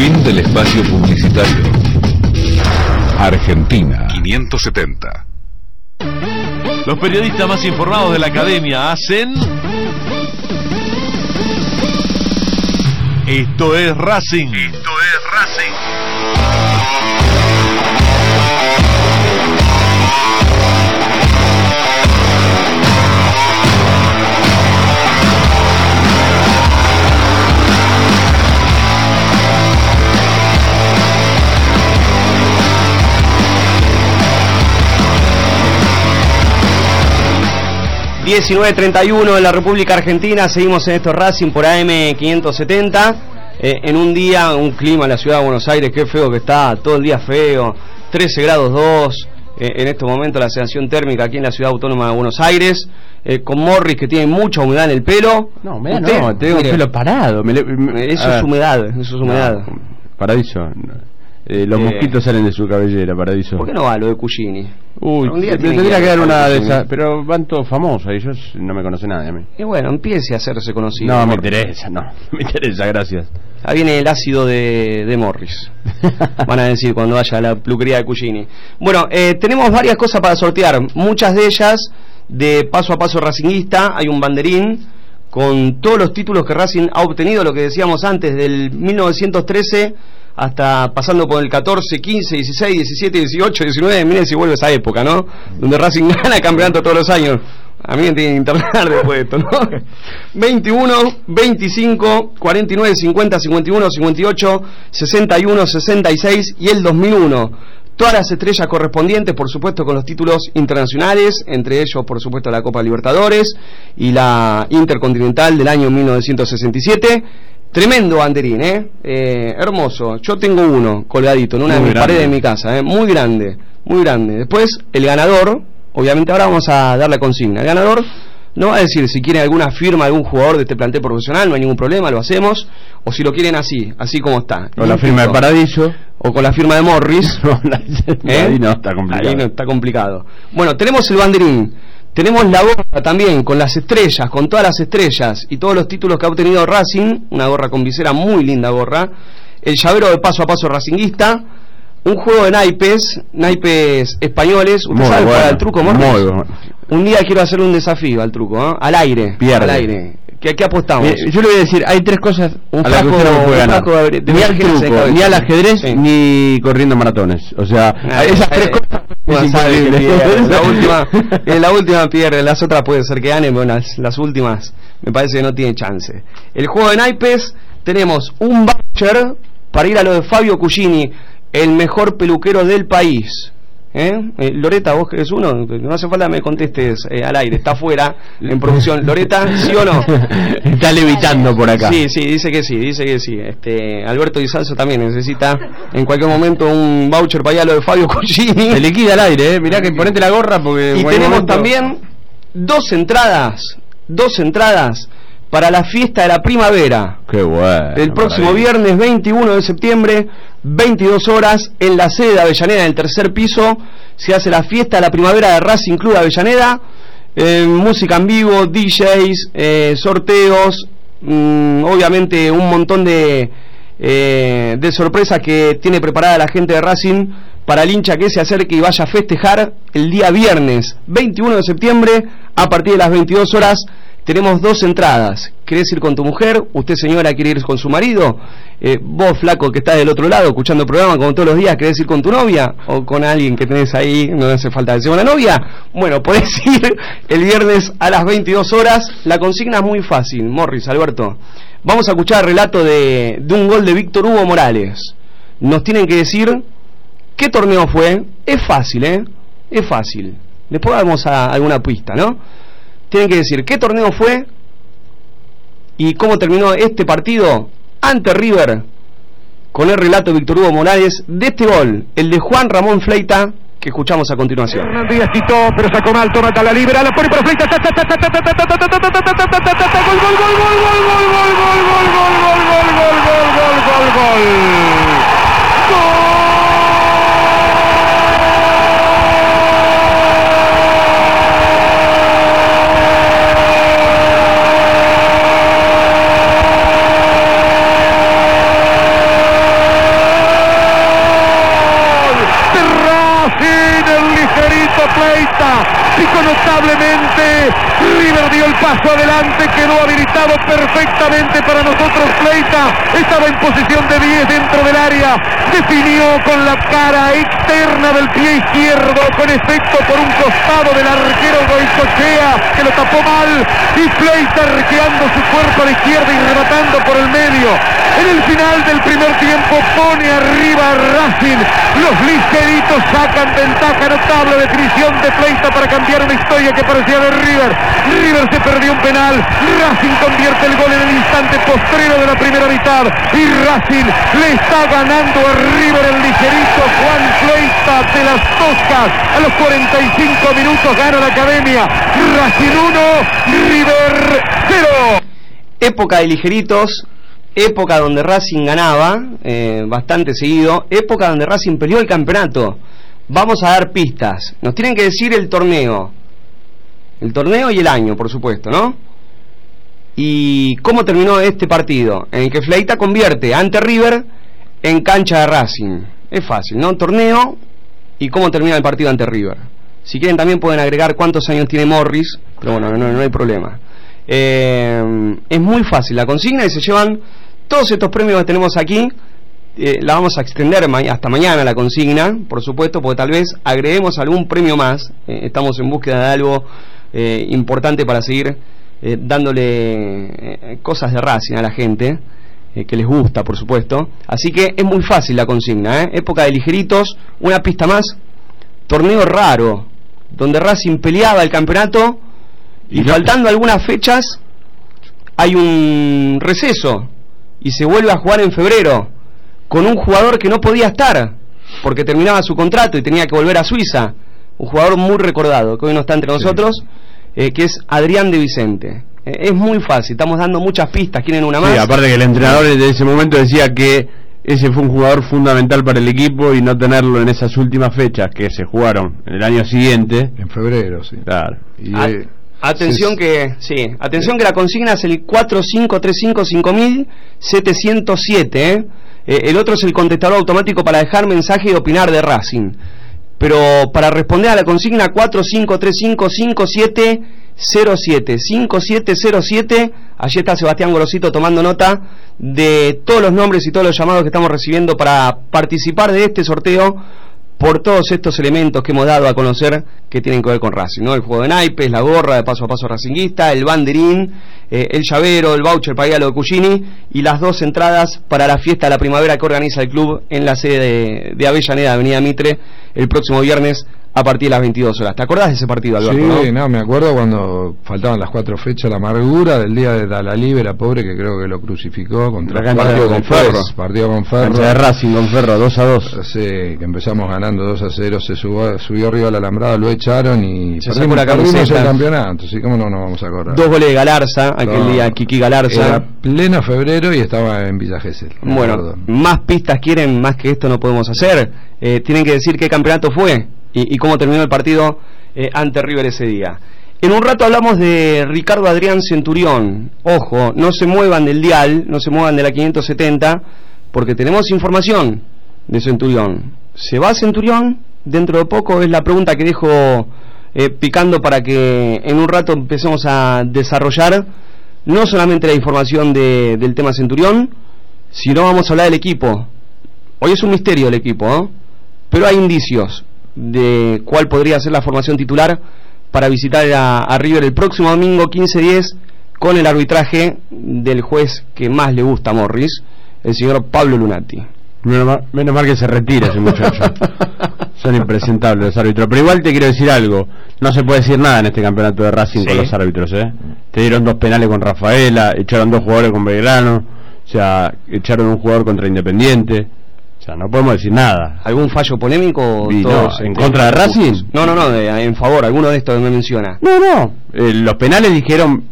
Fin del espacio publicitario. Argentina 570. Los periodistas más informados de la academia hacen. Esto es Racing. Esto es Racing. ...19.31 en la República Argentina... ...seguimos en esto Racing por AM570... Eh, en un día, un clima en la ciudad de Buenos Aires... ...qué feo que está, todo el día feo... ...13 grados 2... eh, en estos momentos la sensación térmica aquí en la ciudad autónoma de Buenos Aires... eh, con Morris que tiene mucha humedad en el pelo... No, humedad Usted, no, tengo el pelo parado. me le- me- Eso es ver. humedad, eso es humedad. No, paradiso. no. Eh, los Eh, mosquitos salen de su cabellera, Paradiso. ¿Por qué no va lo de Cugini? Uy, Un día tendría que que dar una de esas. Pero van todos famosos y yo no me conoce nadie a mí. Y bueno, empiece a hacerse conocido. No, me interesa, no. Me interesa, gracias. Ahí viene el ácido de, de Morris. Van a decir cuando vaya a la peluquería de Cugini. Bueno, eh, tenemos varias cosas para sortear. Muchas de ellas de paso a paso racinguista. Hay un banderín con todos los títulos que Racing ha obtenido, lo que decíamos antes, del 1913 hasta pasando por el 14, 15, 16, 17, 18, 19. Miren si vuelve esa época, ¿no? Donde Racing gana campeonato todos los años. A mí me tienen que internar después de esto, ¿no? 21, 25, 49, 50, 51, 58, 61, 66 y el 2001. Todas las estrellas correspondientes, por supuesto, con los títulos internacionales, entre ellos, por supuesto, la Copa Libertadores y la Intercontinental del año 1967. Tremendo banderín, ¿eh? Eh, Hermoso. Yo tengo uno colgadito en una Muy de mis grande. paredes de mi casa, ¿eh? Muy grande, muy grande. Después, el ganador, obviamente ahora vamos a dar la consigna. El ganador no va a decir si quiere alguna firma de algún jugador de este plantel profesional, no hay ningún problema, lo hacemos. O si lo quieren así, así como está. Con la firma de. Paradiso. O con la firma de Morris. No, la- ¿Eh? Ahí no, está complicado. Ahí no está complicado. Bueno, tenemos el banderín, tenemos la gorra también, con las estrellas, con todas las estrellas y todos los títulos que ha obtenido Racing, una gorra con visera muy linda gorra, el llavero de paso a paso racinguista, un juego de naipes, naipes españoles, ¿usted sabe bueno, al truco, Morris? muy bueno. Un día quiero hacerle un desafío al truco, ¿eh? al aire, Pierde. al aire. ¿Qué, qué apostamos? Mire, yo le voy a decir, hay tres cosas Un a las que flaco- usted no puede un ganar. flaco de- de ni al truco, ni al ajedrez, Sí. ni corriendo maratones. O sea, Ah, esas eh, tres eh, cosas bueno, es pierde. la última, en la última pierde, las otras puede ser que ganen, pero las, las últimas me parece que no tiene chance. El juego de naipes, tenemos un voucher para ir a lo de Fabio Cugini, el mejor peluquero del país. ¿Eh? Eh, Loreta, vos querés uno, no hace falta que me contestes eh, al aire, está afuera en producción. Loreta, ¿sí o no? Está levitando por acá. Sí, sí, dice que sí, dice que sí. Este, Alberto Di Salso también necesita en cualquier momento un voucher para ir a lo de Fabio Cugini. Se liquida al aire, ¿eh? Mirá que ponete la gorra porque... Y tenemos momento- también dos entradas, dos entradas para la fiesta de la primavera. Qué bueno. El próximo maravilla. viernes 21 de septiembre, 22 horas, en la sede de Avellaneda, en el tercer piso, se hace la fiesta de la primavera de Racing Club de Avellaneda. Eh, música en vivo, DJs, eh, sorteos, mm, obviamente un montón de, eh, de sorpresas que tiene preparada la gente de Racing para el hincha que se acerque y vaya a festejar el día viernes 21 de septiembre a partir de las 22 horas tenemos dos entradas. ¿Querés ir con tu mujer? ¿Usted, señora, quiere ir con su marido? Eh, vos, flaco, que estás del otro lado, escuchando el programa como todos los días, ¿querés ir con tu novia? ¿O con alguien que tenés ahí? No hace falta decir una novia. Bueno, podés ir el viernes a las 22 horas. La consigna es muy fácil, Morris, Alberto. Vamos a escuchar el relato de, de un gol de Víctor Hugo Morales. Nos tienen que decir qué torneo fue. Es fácil, ¿eh? Es fácil. Después vamos a alguna pista, ¿no? Tienen que decir qué torneo fue y cómo terminó este partido ante River con el relato de Víctor Hugo Morales de este gol, el de Juan Ramón Fleita, que escuchamos a continuación. Pero sacó la la pone gol, gol, gol, gol, gol, gol, gol, gol, gol, gol, gol, gol, gol, gol, gol, gol. de Racing, el ligerito Pleita, picó notablemente, River dio el paso adelante, perfectamente para nosotros Pleita, estaba en posición de 10 dentro del área, definió con la cara externa del pie izquierdo, con efecto por un costado del arquero Goicochea, que lo tapó mal, y Pleita arqueando su cuerpo a la izquierda y rematando por el medio. En el final del primer tiempo pone arriba a Racing, los ligeritos sacan ventaja notable definición de Pleita para cambiar una historia que parecía de River. River se perdió un penal, Racing convierte el gol en el instante postrero de la primera mitad y Racing le está ganando a River el ligerito Juan Pleita de las Toscas. A los 45 minutos gana la academia. Racing 1, River 0. Época de ligeritos, época donde Racing ganaba eh, bastante seguido, época donde Racing peleó el campeonato. Vamos a dar pistas. Nos tienen que decir el torneo. El torneo y el año, por supuesto, ¿no? Y cómo terminó este partido, en el que Fleita convierte ante River en cancha de Racing. Es fácil, ¿no? Torneo y cómo termina el partido ante River. Si quieren también pueden agregar cuántos años tiene Morris, pero bueno, no, no hay problema. Eh, es muy fácil la consigna y se llevan todos estos premios que tenemos aquí. eh, la vamos a extender hasta mañana la consigna, por supuesto, porque tal vez agreguemos algún premio más. Eh, estamos en búsqueda de algo eh, importante para seguir eh, dándole eh, cosas de Racing a la gente, eh, que les gusta, por supuesto. Así que es muy fácil la consigna, ¿eh? época de ligeritos, una pista más, torneo raro, donde Racing peleaba el campeonato y faltando algunas fechas hay un receso y se vuelve a jugar en febrero con un jugador que no podía estar porque terminaba su contrato y tenía que volver a Suiza. Un jugador muy recordado que hoy no está entre nosotros, eh, que es Adrián de Vicente. Eh, es muy fácil, estamos dando muchas pistas, quieren una más. Sí, aparte que el entrenador de ese momento decía que ese fue un jugador fundamental para el equipo y no tenerlo en esas últimas fechas que se jugaron en el año siguiente. En febrero, sí. Claro. Y, eh, atención que sí, atención que la consigna es el 45355707, ¿eh? Eh, el otro es el contestador automático para dejar mensaje y opinar de Racing. Pero para responder a la consigna 075707. Allí está Sebastián Gorosito tomando nota de todos los nombres y todos los llamados que estamos recibiendo para participar de este sorteo por todos estos elementos que hemos dado a conocer que tienen que ver con Racing, ¿no? El juego de naipes, la gorra de paso a paso racinguista, el banderín, eh, el llavero, el voucher para ir a lo de Cugini y las dos entradas para la fiesta de la primavera que organiza el club en la sede de, de Avellaneda, Avenida Mitre, el próximo viernes a partir de las 22 horas. ¿Te acordás de ese partido, Alberto? Sí, no? me acuerdo cuando faltaban las cuatro fechas, la amargura del día de Dalalí, la pobre que creo que lo crucificó contra La cancha de con Ferro. partido con Ferro. Cancha de Racing con Ferro, 2 a 2. Sí, que empezamos ganando 2 a 0, se subió, subió arriba al alambrado, lo echaron y Se perdimos, la perdimos el campeonato, así como no nos vamos a correr. Dos goles de Galarza, aquel No. día Kiki Galarza. Era pleno febrero y estaba en Villa Gesell. Bueno, acuerdo. más pistas quieren, más que esto no podemos hacer. Eh, tienen que decir qué campeonato fue y, cómo terminó el partido eh, ante River ese día. En un rato hablamos de Ricardo Adrián Centurión. Ojo, no se muevan del dial, no se muevan de la 570, porque tenemos información de Centurión. ¿Se va Centurión? Dentro de poco es la pregunta que dejo eh, picando para que en un rato empecemos a desarrollar no solamente la información de- del tema Centurión, sino vamos a hablar del equipo. Hoy es un misterio el equipo. Pero hay indicios de cuál podría ser la formación titular para visitar a, a River el próximo domingo 15-10 con el arbitraje del juez que más le gusta a Morris, el señor Pablo Lunati. Menos mal, que se retira ese muchacho. Son impresentables los árbitros. Pero igual te quiero decir algo. No se puede decir nada en este campeonato de Racing Sí. con los árbitros, ¿eh? Te dieron dos penales con Rafaela, echaron dos jugadores con Belgrano, o sea, echaron un jugador contra Independiente. O sea, no podemos decir nada. ¿Algún fallo polémico? Y no, ¿en este, contra de. Racing? No, no, no, de- en favor, alguno de estos que me menciona. No, no. Eh, los penales dijeron,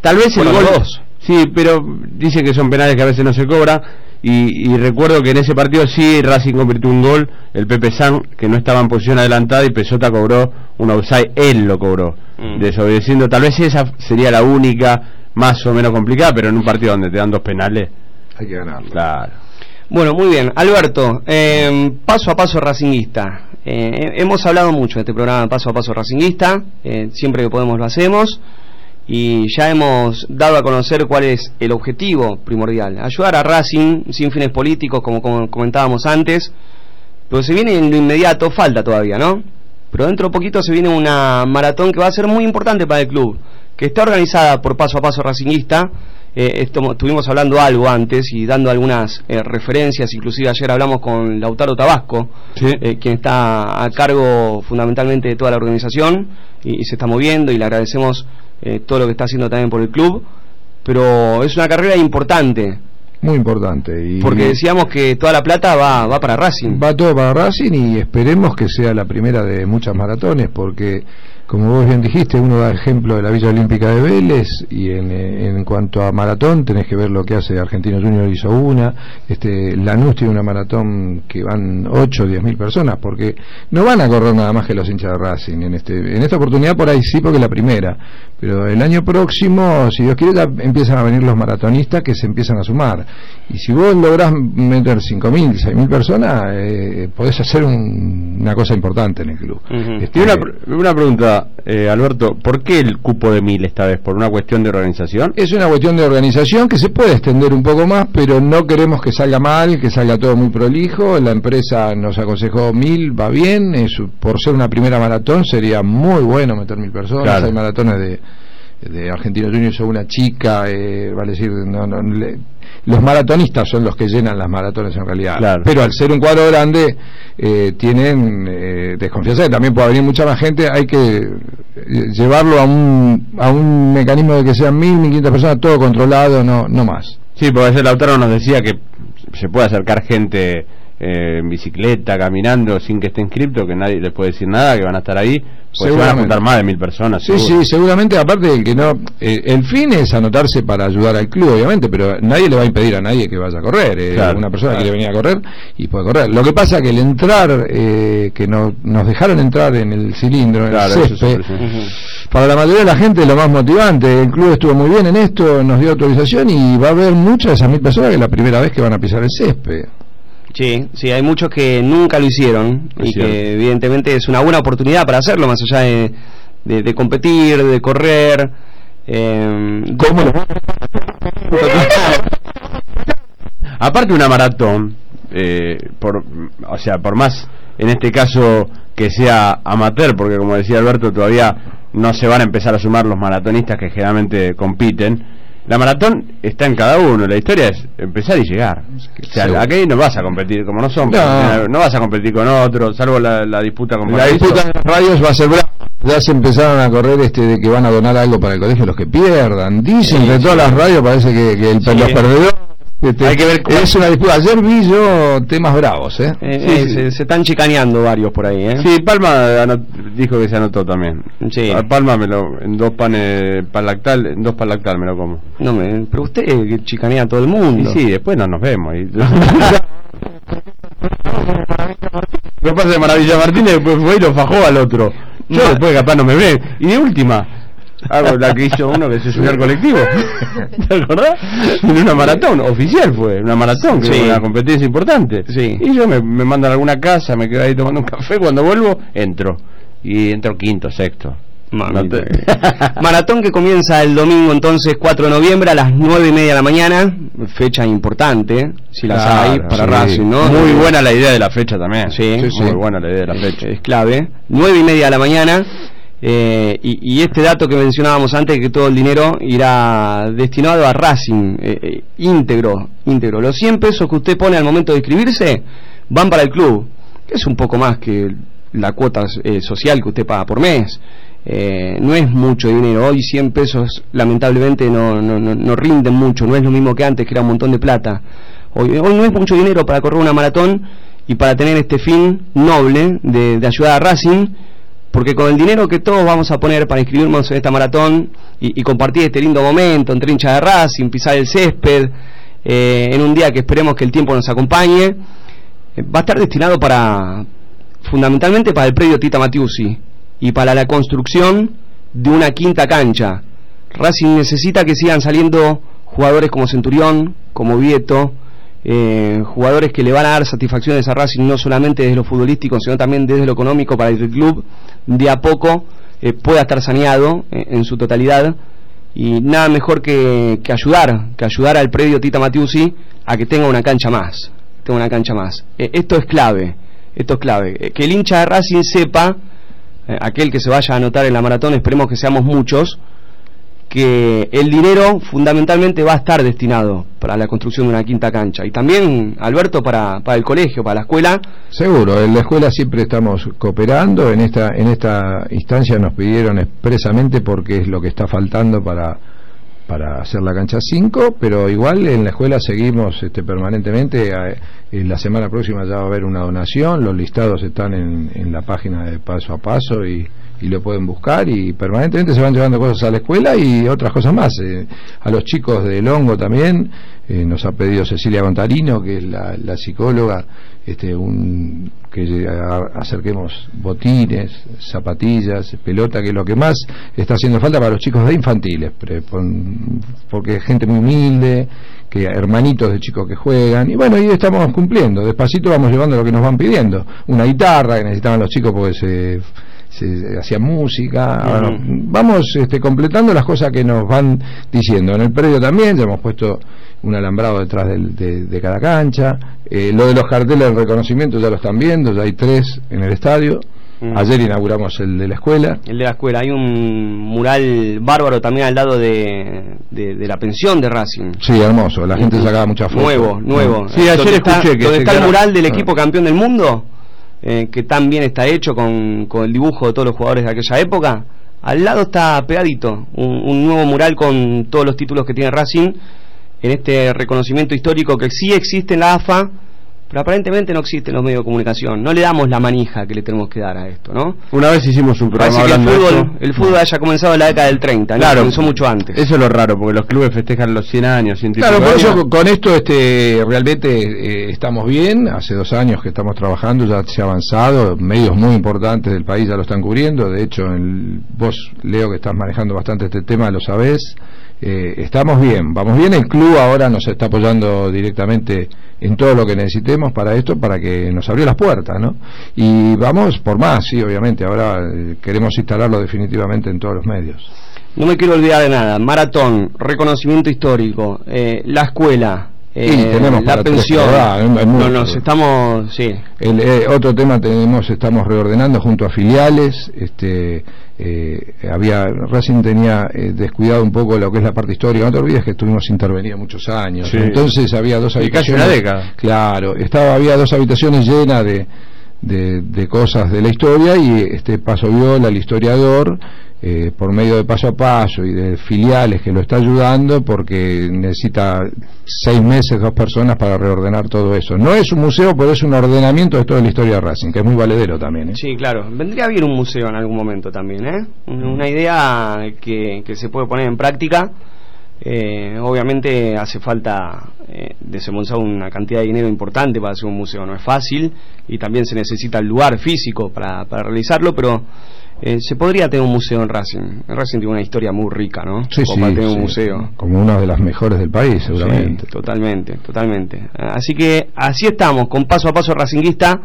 tal vez Bueno, el gol. los dos. Sí, pero dicen que son penales que a veces no se cobran. Y, y recuerdo que en ese partido sí Racing convirtió un gol, el Pepe San, que no estaba en posición adelantada y Pesota cobró un offside, él lo cobró, Mm. desobedeciendo. Tal vez esa sería la única más o menos complicada, pero en un partido donde te dan dos penales, Hay que ganarlo. claro. Bueno, muy bien. Alberto, eh, paso a paso racinguista. Eh, hemos hablado mucho de este programa Paso a Paso Racinguista, eh, siempre que podemos lo hacemos, y ya hemos dado a conocer cuál es el objetivo primordial. Ayudar a Racing sin fines políticos, como, como comentábamos antes, pero se viene en lo inmediato, falta todavía, ¿no? Pero dentro de poquito se viene una maratón que va a ser muy importante para el club, que está organizada por Paso a Paso Racinguista. Eh, esto- estuvimos hablando algo antes y dando algunas eh, referencias, inclusive ayer hablamos con Lautaro Tabasco, Sí. eh, quien está a cargo fundamentalmente de toda la organización y, y se está moviendo y le agradecemos eh, todo lo que está haciendo también por el club, pero es una carrera importante, Muy importante. Y porque decíamos que toda la plata va, va para Racing. Va todo para Racing y esperemos que sea la primera de muchas maratones, porque como vos bien dijiste, uno da ejemplo de la Villa Olímpica de Vélez y en, eh, en cuanto a maratón tenés que ver lo que hace Argentino Junior hizo una, este Lanús tiene una maratón que van 8 o 10 mil personas, porque no van a correr nada más que los hinchas de Racing en este en esta oportunidad por ahí sí porque es la primera, pero el año próximo, si Dios quiere, ya empiezan a venir los maratonistas que se empiezan a sumar. Y si vos lográs meter 5.000, 6.000 personas, eh, podés hacer un- una cosa importante en el club. Este, Y una pregunta, eh, Alberto, ¿por qué el cupo de mil esta vez? ¿Por una cuestión de organización? Es una cuestión de organización que se puede extender un poco más, pero no queremos que salga mal, que salga todo muy prolijo. La empresa nos aconsejó mil, va bien. Es, por ser una primera maratón sería muy bueno meter mil personas. Claro. Hay maratones de, de Argentinos Juniors o una chica, eh, vale decir, no, no, le- los maratonistas son los que llenan las maratones en realidad. Claro. Pero al ser un cuadro grande, eh, tienen eh, desconfianza también puede venir mucha más gente. Hay que eh, llevarlo a un, a un mecanismo de que sean mil, mil quinientas personas, todo controlado, no, no más. Sí, porque ayer Lautaro nos decía que se puede acercar gente eh, en bicicleta, caminando, sin que esté inscripto, que nadie les puede decir nada, que van a estar ahí. Pues se van a juntar más de mil personas. Sí, seguro. sí, seguramente, aparte de que no. eh, el fin es anotarse para ayudar al club, obviamente, pero nadie le va a impedir a nadie que vaya a correr. eh, Claro, una persona claro. quiere venir a correr y puede correr. Lo que pasa que el entrar, eh, que no, nos dejaron entrar en el cilindro, en el es césped, para la mayoría de la gente es lo más motivante. El club estuvo muy bien en esto, nos dio autorización y va a haber muchas de esas mil personas que es la primera vez que van a pisar el césped. Sí, sí, hay muchos que nunca lo hicieron Es y cierto. que evidentemente es una buena oportunidad para hacerlo, más allá de, de, de competir, de correr. Eh, ¿Cómo lo- Aparte una maratón, eh, por, o sea, por más en este caso que sea amateur, porque como decía Alberto, todavía no se van a empezar a sumar los maratonistas que generalmente compiten. La maratón está en cada uno, la historia es empezar y llegar. O sea, aquí no vas a competir, como no son, No. no, vas a competir con otros, salvo la, la disputa con La disputa de las radios va a ser brava. Ya se empezaron a correr este de que van a donar algo para el colegio los que pierdan. Dicen Sí, que sí. todas las radios parece que, que el, los perdedores. Este, Hay que ver cuál- es una disputa. Ayer vi yo temas bravos, ¿eh? eh, Sí, eh, sí. Se, se están chicaneando varios por ahí, ¿eh? Sí, Palma dijo que se anotó también. Sí. A Palma me lo, en dos panes pan lactal, en dos pan lactal me lo como. No me, pero usted que chicanea a todo el Y mundo. sí, después no nos vemos. Y... Lo pasa de Maravilla Martínez después fue y lo fajó al otro. Yo Ma- después capaz no me ven. Y de última, hago la que hizo uno que se subió al colectivo. ¿Te acordás? En una maratón, oficial fue, una maratón, que Sí. es una competencia importante. Sí. Y yo me, me mandan a alguna casa, me quedo ahí tomando un café, cuando vuelvo, entro. Y entro quinto, sexto. Mamita. Maratón que comienza el domingo entonces 4 de noviembre a las 9 y media de la mañana, fecha importante, si las Claro, hay para sí. Racing, ¿no? Muy buena la idea de la fecha también. Sí, Sí, sí. Muy buena la idea de la fecha. es clave, 9 y media de la mañana. Eh, y, este dato que mencionábamos antes, que todo el dinero irá destinado a Racing, eh, eh, íntegro, íntegro. Los 100 pesos que usted pone al momento de inscribirse van para el club, que es un poco más que la cuota eh, social que usted paga por mes. Eh, no es mucho dinero, hoy 100 pesos lamentablemente no, no, no, no rinden mucho, no es lo mismo que antes, que era un montón de plata. Hoy, hoy no es mucho dinero para correr una maratón y para tener este fin noble de, de ayudar a Racing, porque con el dinero que todos vamos a poner para inscribirnos en esta maratón y, compartir este lindo momento entre hinchas de Racing, pisar el césped, eh, en un día que esperemos que el tiempo nos acompañe, eh, va a estar destinado para, fundamentalmente para el predio Tita Matiusi y para la construcción de una quinta cancha. Racing necesita que sigan saliendo jugadores como Centurión, como Vieto, eh, jugadores que le van a dar satisfacciones a Racing no solamente desde lo futbolístico, sino también desde lo económico para que el club de a poco eh, pueda estar saneado eh, en su totalidad y nada mejor que, que ayudar, que ayudar al predio Tita Matiusi a que tenga una cancha más, tenga una cancha más. Eh, esto es clave, esto es clave, que el hincha de Racing sepa, aquel que se vaya a anotar en la maratón, esperemos que seamos muchos, que el dinero fundamentalmente va a estar destinado para la construcción de una quinta cancha y también, Alberto, para, para el colegio, para la escuela. Seguro, en la escuela siempre estamos cooperando. En esta, en esta instancia nos pidieron expresamente porque es lo que está faltando para, para hacer la cancha 5, pero igual en la escuela seguimos este, permanentemente. eh, En la semana próxima ya va a haber una donación, los listados están en, en la página de paso a paso y, y lo pueden buscar y permanentemente se van llevando cosas a la escuela y otras cosas más. Eh, a los chicos del Hongo también eh, nos ha pedido Cecilia Gontarino, que es la, psicóloga, este, un, que acerquemos botines, zapatillas, pelota, que es lo que más está haciendo falta para los chicos de infantiles, porque es gente muy humilde, que hermanitos de chicos que juegan, y bueno, y estamos cumpliendo, despacito vamos llevando lo que nos van pidiendo, una guitarra que necesitaban los chicos porque se se hacía música, bueno, vamos este, completando las cosas que nos van diciendo. En el predio también ya hemos puesto un alambrado detrás del- de, de cada cancha. Eh, lo de los carteles de reconocimiento ya lo están viendo, ya hay tres en el estadio. Ayer inauguramos el de la escuela. El de la escuela, hay un mural bárbaro también al lado de, de, de la pensión de Racing. Sí, hermoso, la gente sacaba muchas fotos. Nuevo, nuevo. Sí, ayer está, escuché que donde está el mural del Ah. equipo campeón del mundo, eh, que tan bien está hecho con, con el dibujo de todos los jugadores de aquella época. Al lado está pegadito un, un nuevo mural con todos los títulos que tiene Racing en este reconocimiento histórico que sí existe en la AFA, pero aparentemente no existe en los medios de comunicación. No le damos la manija que le tenemos que dar a esto, ¿no? Una vez hicimos un programa Parece que el hablando de fútbol, esto. el fútbol haya comenzado en la década del 30, ¿no? Claro. comenzó mucho antes. Eso es lo raro, porque los clubes festejan los 100 años. 100 y Claro, por eso con esto este realmente eh, estamos bien. Hace dos años que estamos trabajando, ya se ha avanzado. Medios muy importantes del país ya lo están cubriendo. De hecho, el- vos, Leo, que estás manejando bastante este tema, lo sabés. Eh, estamos bien, vamos bien, el club ahora nos está apoyando directamente en todo lo que necesitemos para esto, para que nos abrió las puertas, ¿no? Y vamos por más, sí, obviamente, ahora eh, queremos instalarlo definitivamente en todos los medios. No me quiero olvidar de nada. Maratón, reconocimiento histórico, eh, la escuela, eh, Sí, tenemos la pensión. no, nos estamos, sí. El, eh, otro tema tenemos, estamos reordenando junto a filiales, este, eh, había, Racing tenía eh, descuidado un poco lo que es la parte histórica, no te olvides que estuvimos intervenidos muchos años, Sí. entonces había dos Y casi habitaciones. una década. Claro, estaba, había dos habitaciones llenas de, de, de cosas de la historia y este Paso Viola, el historiador, eh, por medio de paso a paso y de filiales que lo está ayudando porque necesita seis meses, dos personas para reordenar todo eso. No es un museo, pero es un ordenamiento de toda la historia de Racing, que es muy valedero también. ¿eh? Sí, claro. Vendría bien un museo en algún momento también, ¿eh? Una idea que, que se puede poner en práctica. Eh, obviamente hace falta eh, desembolsar una cantidad de dinero importante para hacer un museo, no es fácil y también se necesita el lugar físico para, para realizarlo, pero eh, se podría tener un museo en Racing. Racing tiene una historia muy rica, ¿no? Sí, Como sí, para tener sí. un museo. Como una de las mejores del país, seguramente. Totalmente, totalmente. Así que así estamos, con paso a paso racinguista,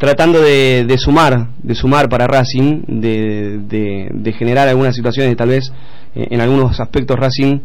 tratando de, de sumar, de sumar para Racing, de, de- generar algunas situaciones, tal vez eh, en algunos aspectos Racing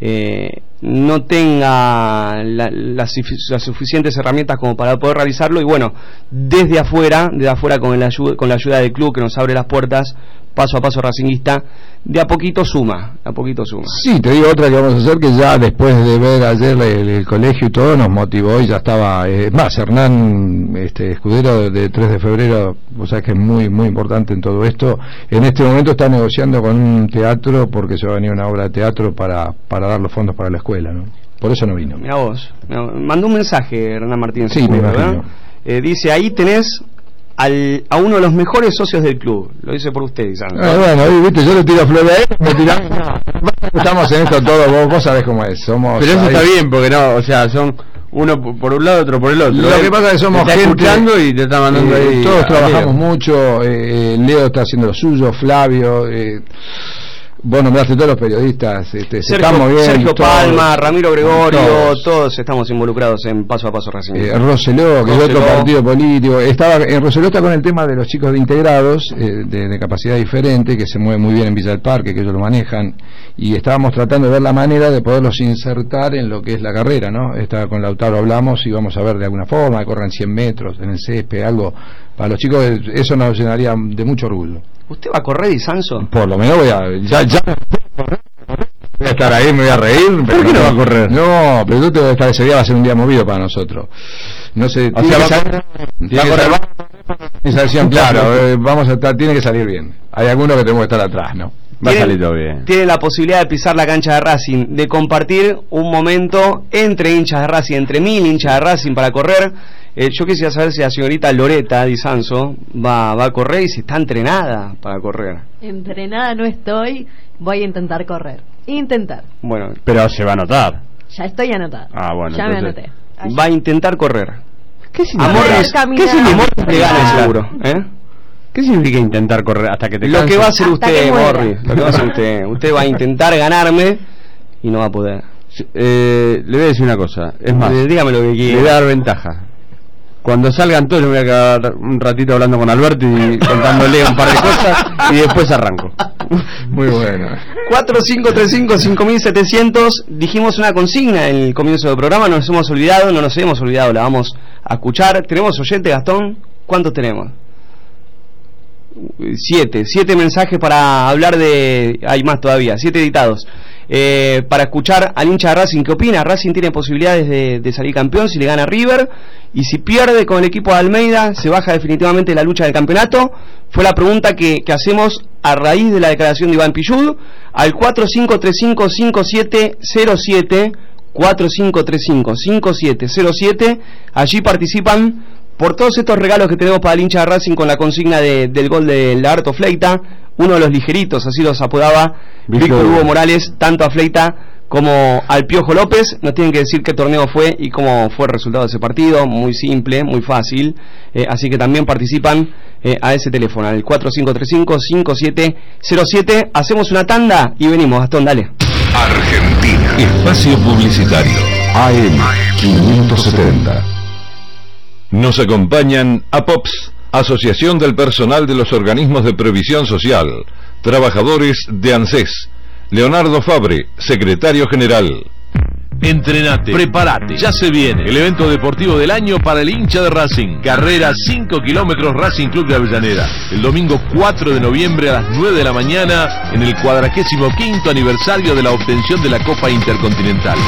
eh, no tenga la- las, sufi- las suficientes herramientas como para poder realizarlo y bueno, desde afuera, desde afuera con la, ayuda, con la ayuda del club que nos abre las puertas, paso a paso racinguista, de a poquito suma, a poquito suma. Sí, te digo otra que vamos a hacer que ya después de ver ayer el, el colegio y todo nos motivó y ya estaba, eh, más Hernán este, Escudero de 3 de febrero, o sea que es muy muy importante en todo esto, en este momento está negociando con un teatro porque se va a venir una obra de teatro para, para dar los fondos para la escuela, ¿no? Por eso no vino. Mira vos, mandó un mensaje Hernán Martínez. Sí, me. ¿verdad? Eh, dice, ahí tenés al, a uno de los mejores socios del club. Lo dice por usted, Isandro. Eh, bueno, ahí, viste, yo le tiro flores a él, me tiran... Estamos en esto todos, vos, vos sabés cómo es, somos... Pero eso ahí- está bien, porque no, o sea, son uno por un lado, otro por el otro. Lo que pasa es que somos gente escuchando y te está mandando eh, ahí. Todos trabajamos Leo. mucho. eh, eh, Leo está haciendo lo suyo, Flavio. Eh, vos nombraste todos los periodistas. Este, se Sergio, están moviendo. Sergio todos. Palma, Ramiro Gregorio, Todos. todos. estamos involucrados en paso a paso Racing. Eh, Roseló, que es otro partido político. Estaba, en Roseló está con el tema de los chicos de integrados, eh, de, de capacidad diferente, que se mueve muy bien en Villa del Parque, que ellos lo manejan. Y estábamos tratando de ver la manera de poderlos insertar en lo que es la carrera, ¿no? Esta, con Lautaro hablamos y vamos a ver de alguna forma, corran 100 metros en el césped, algo. Para los chicos, eh, eso nos llenaría de mucho orgullo. ¿Usted va a correr, Isanzo? Por lo menos voy a. Ya, ya. Voy a estar ahí, me voy a reír. pero qué no va a correr? No, pero tú te vas a estar, ese día va a ser un día movido para nosotros. No sé, O sea, que va salir- va a correr versión, claro, eh, vamos a estar, tiene que salir bien. Hay algunos que tenemos que estar atrás, ¿no? Va a salir todo bien. Tiene la posibilidad de pisar la cancha de Racing, de compartir un momento entre hinchas de Racing, entre mil hinchas de Racing para correr. Eh, yo quisiera saber si la señorita Loreta Di Sanso va, va a correr y si está entrenada para correr. Entrenada no estoy, voy a intentar correr. Intentar. Bueno, Pero se va a notar. Ya estoy anotada. Ah, bueno, Ya me entonces- anoté. va a intentar correr. ¿Qué caminar. Amor le gana seguro, ¿eh? ¿Qué significa intentar correr hasta que te Lo que va a hacer Hasta usted, que. Morris, lo que va a hacer usted. Usted va a intentar ganarme y no va a poder. Eh, le voy a decir una cosa. Es más, dígame lo que le voy a quiera. dar ventaja. Cuando salgan todos, yo me voy a quedar un ratito hablando con Alberto y contándole un par de cosas y después arranco. Muy bueno. 4535-5700 dijimos una consigna en el comienzo del programa, no nos hemos olvidado, no nos hemos olvidado, la vamos a escuchar. ¿Tenemos oyente, Gastón? ¿Cuántos tenemos? Siete, siete mensajes para hablar de... Hay más todavía, siete editados. Eh, para escuchar al hincha de Racing, ¿qué opina? Racing tiene posibilidades de, salir campeón si le gana River y si pierde con el equipo de Almeida, se baja definitivamente la lucha del campeonato. Fue la pregunta que, que hacemos a raíz de la declaración de Iván Pillud al 45355707 45355707 allí participan por todos estos regalos que tenemos para el hincha de Racing con la consigna de- del gol de Lagarto Fleita, uno de los ligeritos, así los apodaba Víctor Hugo. Morales, tanto a Fleita como al Piojo López. Nos tienen que decir qué torneo fue y cómo fue el resultado de ese partido. Muy simple, muy fácil. Eh, así que también participan eh, a ese teléfono, al 4535-5707. Hacemos una tanda y venimos. Gastón, dale. Argentina. Espacio Publicitario. AM 570. Nos acompañan APOPS, Asociación del Personal de los Organismos de Previsión Social, trabajadores de ANSES. Leonardo Fabre, secretario general. Entrenate, prepárate, ya se viene el evento deportivo del año para el hincha de Racing. Carrera 5 kilómetros Racing Club de Avellaneda. El domingo 4 de noviembre a las 9 de la mañana en el 45 aniversario de la obtención de la Copa Intercontinental.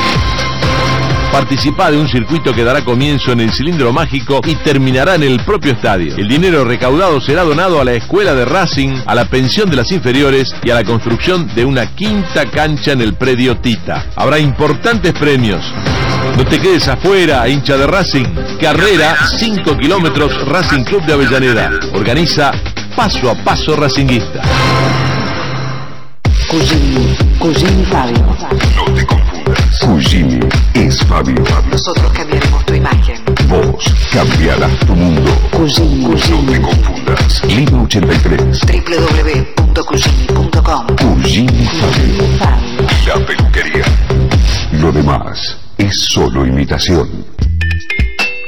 Participa de un circuito que dará comienzo en el cilindro mágico y terminará en el propio estadio. El dinero recaudado será donado a la escuela de Racing, a la pensión de las inferiores y a la construcción de una quinta cancha en el predio Tita. Habrá importantes premios. No te quedes afuera, hincha de Racing. Carrera 5 kilómetros Racing Club de Avellaneda. Organiza Paso a Paso Racinguista. Cugini es Fabio. Nosotros cambiaremos tu imagen. Vos cambiarás tu mundo. Cugini, No te confundas. Lima 83. www.cugini.com. Cugini Fabio. La peluquería. Lo demás es solo imitación.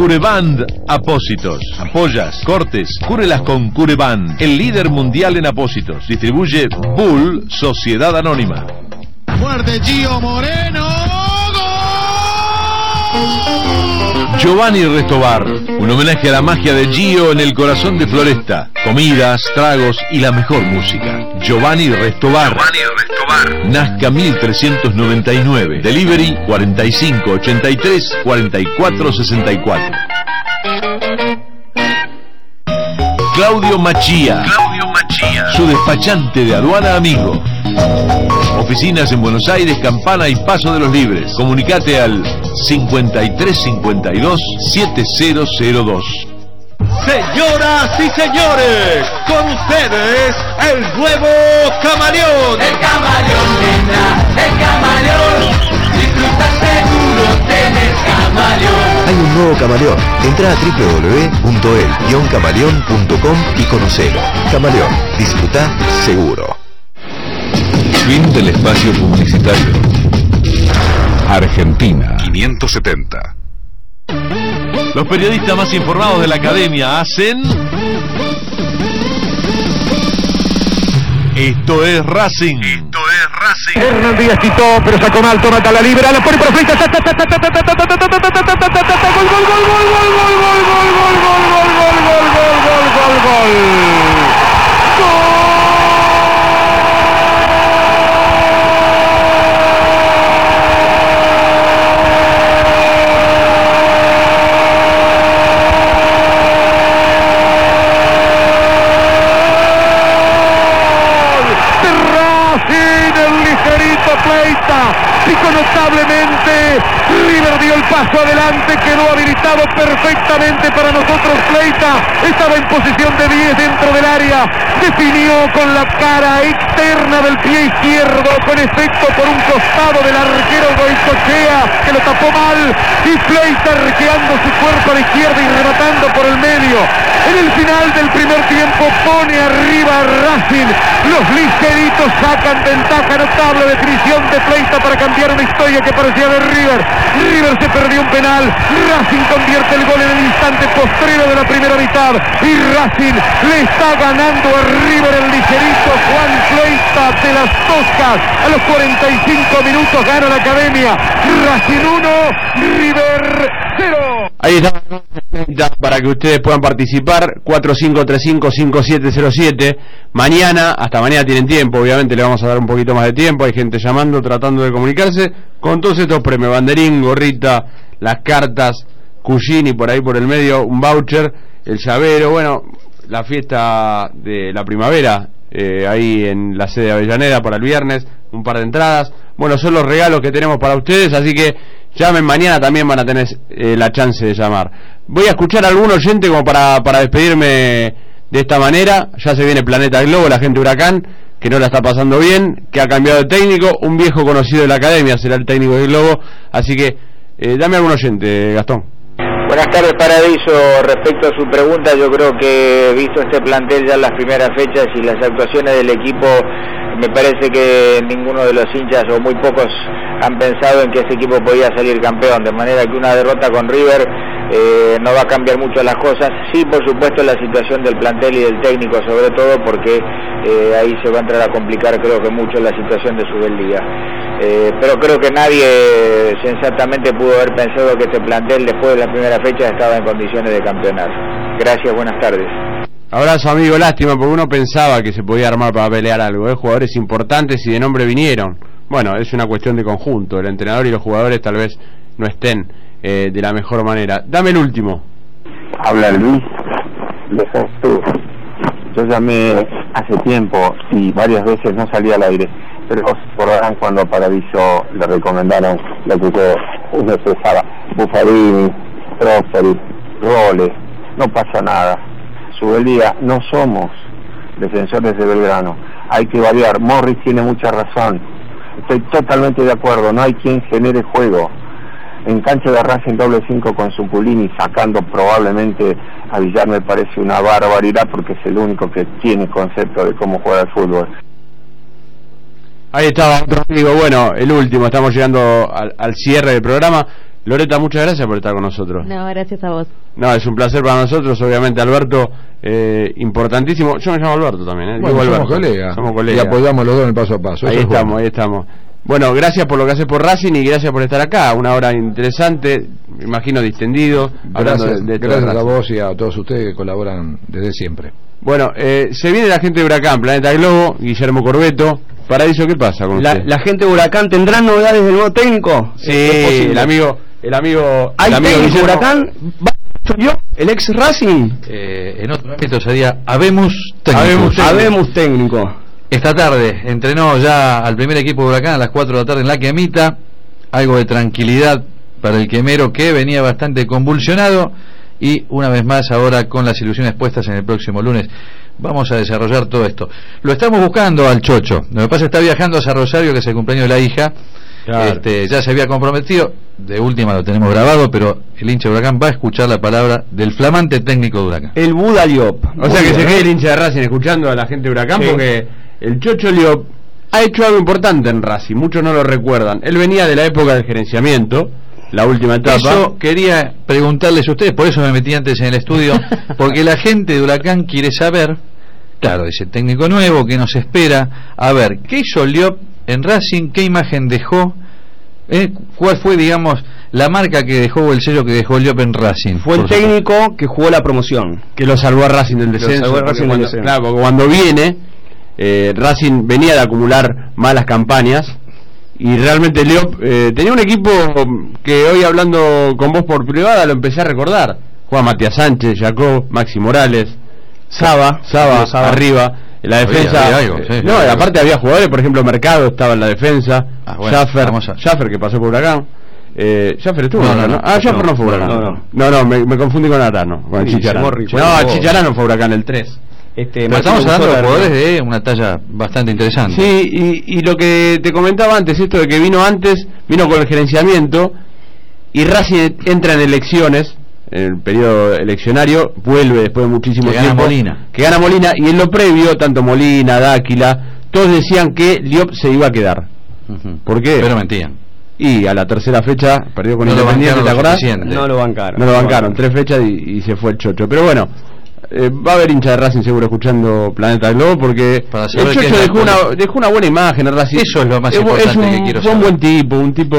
Cureband Apósitos. Ampollas, cortes, cúrelas con Cureband. El líder mundial en apósitos. Distribuye Bull Sociedad Anónima. Fuerte Gio Moreno. Giovanni Restobar, un homenaje a la magia de Gio en el corazón de Floresta. Comidas, tragos y la mejor música. Giovanni Restobar. Nazca 1399. Delivery 4583 4464. Claudio Machía. Su despachante de aduana amigo. Oficinas en Buenos Aires, Campana y Paso de los Libres. Comunicate al 5352 7002. Señoras y señores, con ustedes el nuevo camaleón. El camaleón, nena, el camaleón. Disfruta seguro, tenés camaleón. Hay un nuevo camaleón. Entra a www.el-camaleón.com y conocelo. Camaleón, disfruta seguro. Fin del espacio publicitario. Argentina 570. Los periodistas más informados de la academia hacen. Esto es Racing. Esto es Racing. Hernán Díaz quitó, pero sacó mal, toma la libera, la pone perfecta. Gol, gol, gol, gol, gol, gol, gol, gol, gol, gol, gol, gol, gol, gol, gol, gol, gol, gol. de Racing, el ligerito Pleita, picó notablemente, River dio el paso adelante, habilitado perfectamente para nosotros Pleita, estaba en posición de 10 dentro del área, definió con la cara externa del pie izquierdo, con efecto por un costado del arquero Goicochea, que lo tapó mal, y Pleita arqueando su cuerpo a la izquierda y rematando por el medio. En el final del primer tiempo pone arriba a Racing, los ligeritos sacan ventaja notable definición de Pleita para cambiar un una historia que parecía de River. River se perdió un penal. Racing convierte el gol en el instante postrero de la primera mitad. Y Racing le está ganando a River el ligerito Juan Cleita de las Toscas. A los 45 minutos gana la academia. Racing 1, River 0. Ahí está. Para que ustedes puedan participar 4535-5707 mañana, hasta mañana tienen tiempo obviamente le vamos a dar un poquito más de tiempo. Hay gente llamando, tratando de comunicarse con todos estos premios, banderín, gorrita las cartas, Cugini por ahí por el medio, un voucher el llavero, bueno la fiesta de la primavera eh, ahí en la sede de Avellaneda para el viernes, un par de entradas. Bueno, son los regalos que tenemos para ustedes, así que llamen mañana, también van a tener eh, la chance de llamar. Voy a escuchar a algún oyente como para, para despedirme de esta manera. Ya se viene Planeta Globo, la gente Huracán, que no la está pasando bien, que ha cambiado de técnico. Un viejo conocido de la academia será el técnico del Globo. Así que eh, dame algún oyente, Gastón. Buenas tardes, Paradiso. Respecto a su pregunta, yo creo que visto este plantel ya las primeras fechas y las actuaciones del equipo, me parece que ninguno de los hinchas o muy pocos han pensado en que ese equipo podía salir campeón, de manera que una derrota con River eh, no va a cambiar mucho las cosas. Sí, por supuesto, la situación del plantel y del técnico, sobre todo, porque eh, ahí se va a entrar a complicar, creo que mucho, la situación de su día. Eh, pero creo que nadie sensatamente pudo haber pensado que este plantel, después de la primera fecha, estaba en condiciones de campeonar. Gracias, buenas tardes. Abrazo amigo, lástima porque uno pensaba que se podía armar para pelear algo, ¿eh? jugadores importantes y de nombre vinieron. Bueno, es una cuestión de conjunto, el entrenador y los jugadores tal vez no estén eh, de la mejor manera. Dame el último. Habla Luis de tú. Yo llamé hace tiempo y varias veces no salía al aire, pero recordarán cuando Paradiso le recomendaron lo que uno expresaba, Buffarini, Prosperi, Roles, no pasa nada Subeldía, no somos defensores de Belgrano. Hay que variar. Morris tiene mucha razón. Estoy totalmente de acuerdo. No hay quien genere juego. En cancha de Racing doble 5 con Supulini sacando probablemente a Villar me parece una barbaridad porque es el único que tiene concepto de cómo juega el fútbol. Ahí estaba otro amigo. Bueno, el último. Estamos llegando al, al cierre del programa. Loreta, muchas gracias por estar con nosotros. No, gracias a vos. No, es un placer para nosotros, obviamente, Alberto, eh, importantísimo. Yo me llamo Alberto también, ¿eh? Bueno, somos colegas. Somos colegas. Y apoyamos los dos en el paso a paso. Ahí estamos, ahí estamos. Bueno, gracias por lo que haces por Racing y gracias por estar acá. Una hora interesante, me imagino distendido. Gracias, de, gracias a vos y a todos ustedes que colaboran desde siempre. Bueno, eh, se viene la gente de Huracán, Planeta Globo, Guillermo Corbeto. Paraíso, ¿qué pasa con la, usted? la gente de Huracán tendrán novedades del nuevo técnico. Sí, el amigo el amigo ¿Hay el amigo técnico Guillermo- Huracán? ¿Va yo? ¿El ex Racing? Eh, en otro ámbito sería Habemos técnico. Habemos técnico. Habemos técnico. Esta tarde entrenó ya al primer equipo de Huracán a las 4 de la tarde en la Quemita. Algo de tranquilidad para el quemero que venía bastante convulsionado. Y una vez más ahora con las ilusiones puestas en el próximo lunes. Vamos a desarrollar todo esto. Lo estamos buscando al Chocho. Lo que pasa es que está viajando hacia Rosario, que es el cumpleaños de la hija. Este, ya se había comprometido, de última lo tenemos grabado, pero el hincha de Huracán va a escuchar la palabra del flamante técnico de Huracán. El Buda Liop. O sea que se quede el hincha de Racing escuchando a la gente de Huracán Sí. porque el Chocho Liop ha hecho algo importante en Racing, muchos no lo recuerdan. Él venía de la época del gerenciamiento, la última etapa. Eso quería preguntarles a ustedes, por eso me metí antes en el estudio, porque la gente de Huracán quiere saber, claro, ese técnico nuevo que nos espera, a ver, ¿qué hizo Liop en Racing? ¿Qué imagen dejó? ¿Eh? ¿Cuál fue, digamos, la marca que dejó o el sello que dejó Liop en Racing? Fue el supuesto. técnico que jugó la promoción. que lo salvó a Racing del descenso. salvó a porque Racing del cuando, descenso. Claro, porque cuando viene, eh, Racing venía de acumular malas campañas y realmente Leo eh, tenía un equipo que hoy hablando con vos por privada lo empecé a recordar. Juega Matías Sánchez, Jacob, Maxi Morales, Saba, Saba, Saba. arriba. En la defensa, había algo, eh, no, había aparte había jugadores, por ejemplo, Mercado estaba en la defensa, Ah, bueno, Schaffer, Schaffer que pasó por Huracán, eh, estuvo No, en no, Huracán, no, ¿no? Ah, no, Schaffer no, fue Huracán. no, no. No, me, me confundí con Arano, con el Sí, Chicharano. Morri, No. Chicharano fue Huracán el 3. Este, Pero estamos hablando de jugadores de una talla bastante interesante. Sí, y, y lo que te comentaba antes, esto de que vino antes, vino con el gerenciamiento y Racing entra en elecciones, en el periodo eleccionario, vuelve después de muchísimo Que gana tiempo. Molina. Que gana Molina, y en lo previo, tanto Molina, Dáquila, todos decían que Liop se iba a quedar. Ujú. ¿Por qué? Pero mentían. y a la tercera fecha perdió con No Independiente, ¿te acordás? No lo bancaron. No lo bancaron, tres fechas y, y se fue el chocho. Pero bueno, eh, va a haber hincha de Racing seguro escuchando Planeta Globo porque Para el saber chocho dejó una, dejó una buena imagen en Racing. Eso es lo más Es- importante es un, que quiero fue un saber. buen tipo, un tipo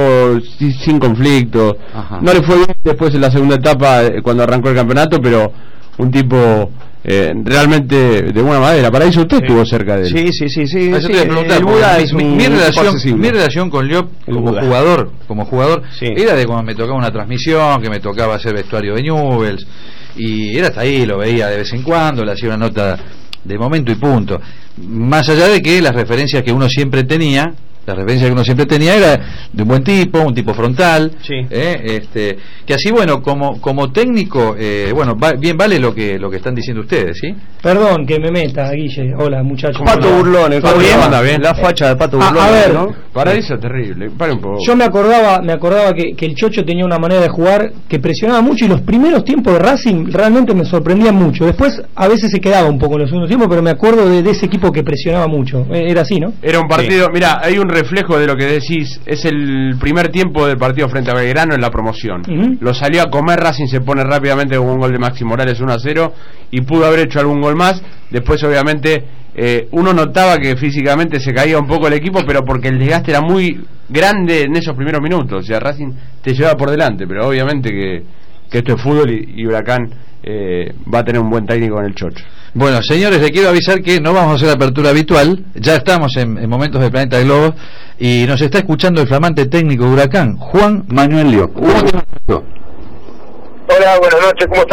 si- sin conflicto. Ajá. No le fue bien después en la segunda etapa eh, cuando arrancó el campeonato, pero un tipo eh, realmente de buena madera. Para eso usted estuvo cerca de él. Sí, sí, sí, sí. Ah, yo sí, te iba a preguntar, el Buda mi, es mi- un mi tipo relación, mi relación con Liop El como Buda. jugador, como jugador, Sí. era de cuando me tocaba una transmisión, que me tocaba hacer vestuario de Newells, y era hasta ahí, lo veía de vez en cuando, le hacía una nota de momento y punto. Más allá de que las referencias que uno siempre tenía, la referencia que uno siempre tenía era de un buen tipo, un tipo frontal, Sí. ¿eh? este, que así bueno, como como técnico, eh, bueno, va- bien vale lo que lo que están diciendo ustedes, ¿sí? Perdón que me meta, Guille. Hola, muchachos. Pato Hola. Burlón, ¿Todo bien? anda bien? La facha de Pato Ah, Burlón. a ver. ¿no? Para eso es terrible. Para un poco. Yo me acordaba, me acordaba que, que el Chocho tenía una manera de jugar que presionaba mucho y los primeros tiempos de Racing realmente me sorprendían mucho. Después a veces se quedaba un poco en los segundos tiempos, pero me acuerdo de, de ese equipo que presionaba mucho. Eh, Era así, ¿no? Era un partido, mira, hay un reflejo de lo que decís, es el primer tiempo del partido frente a Belgrano en la promoción. Lo salió a comer, Racing se pone rápidamente con un gol de Maxi Morales 1 a 0 y pudo haber hecho algún gol más. Después, obviamente, eh, uno notaba que físicamente se caía un poco el equipo, pero porque el desgaste era muy grande en esos primeros minutos. O sea, Racing te llevaba por delante, pero obviamente que, que esto es fútbol y, y Huracán eh, va a tener un buen técnico en el chocho. Bueno, señores, les quiero avisar que no vamos a hacer la apertura habitual, ya estamos en, en momentos de Planeta Globo y nos está escuchando el flamante técnico de Huracán, Juan Manuel Lio. Hola, buenas noches, ¿cómo estás?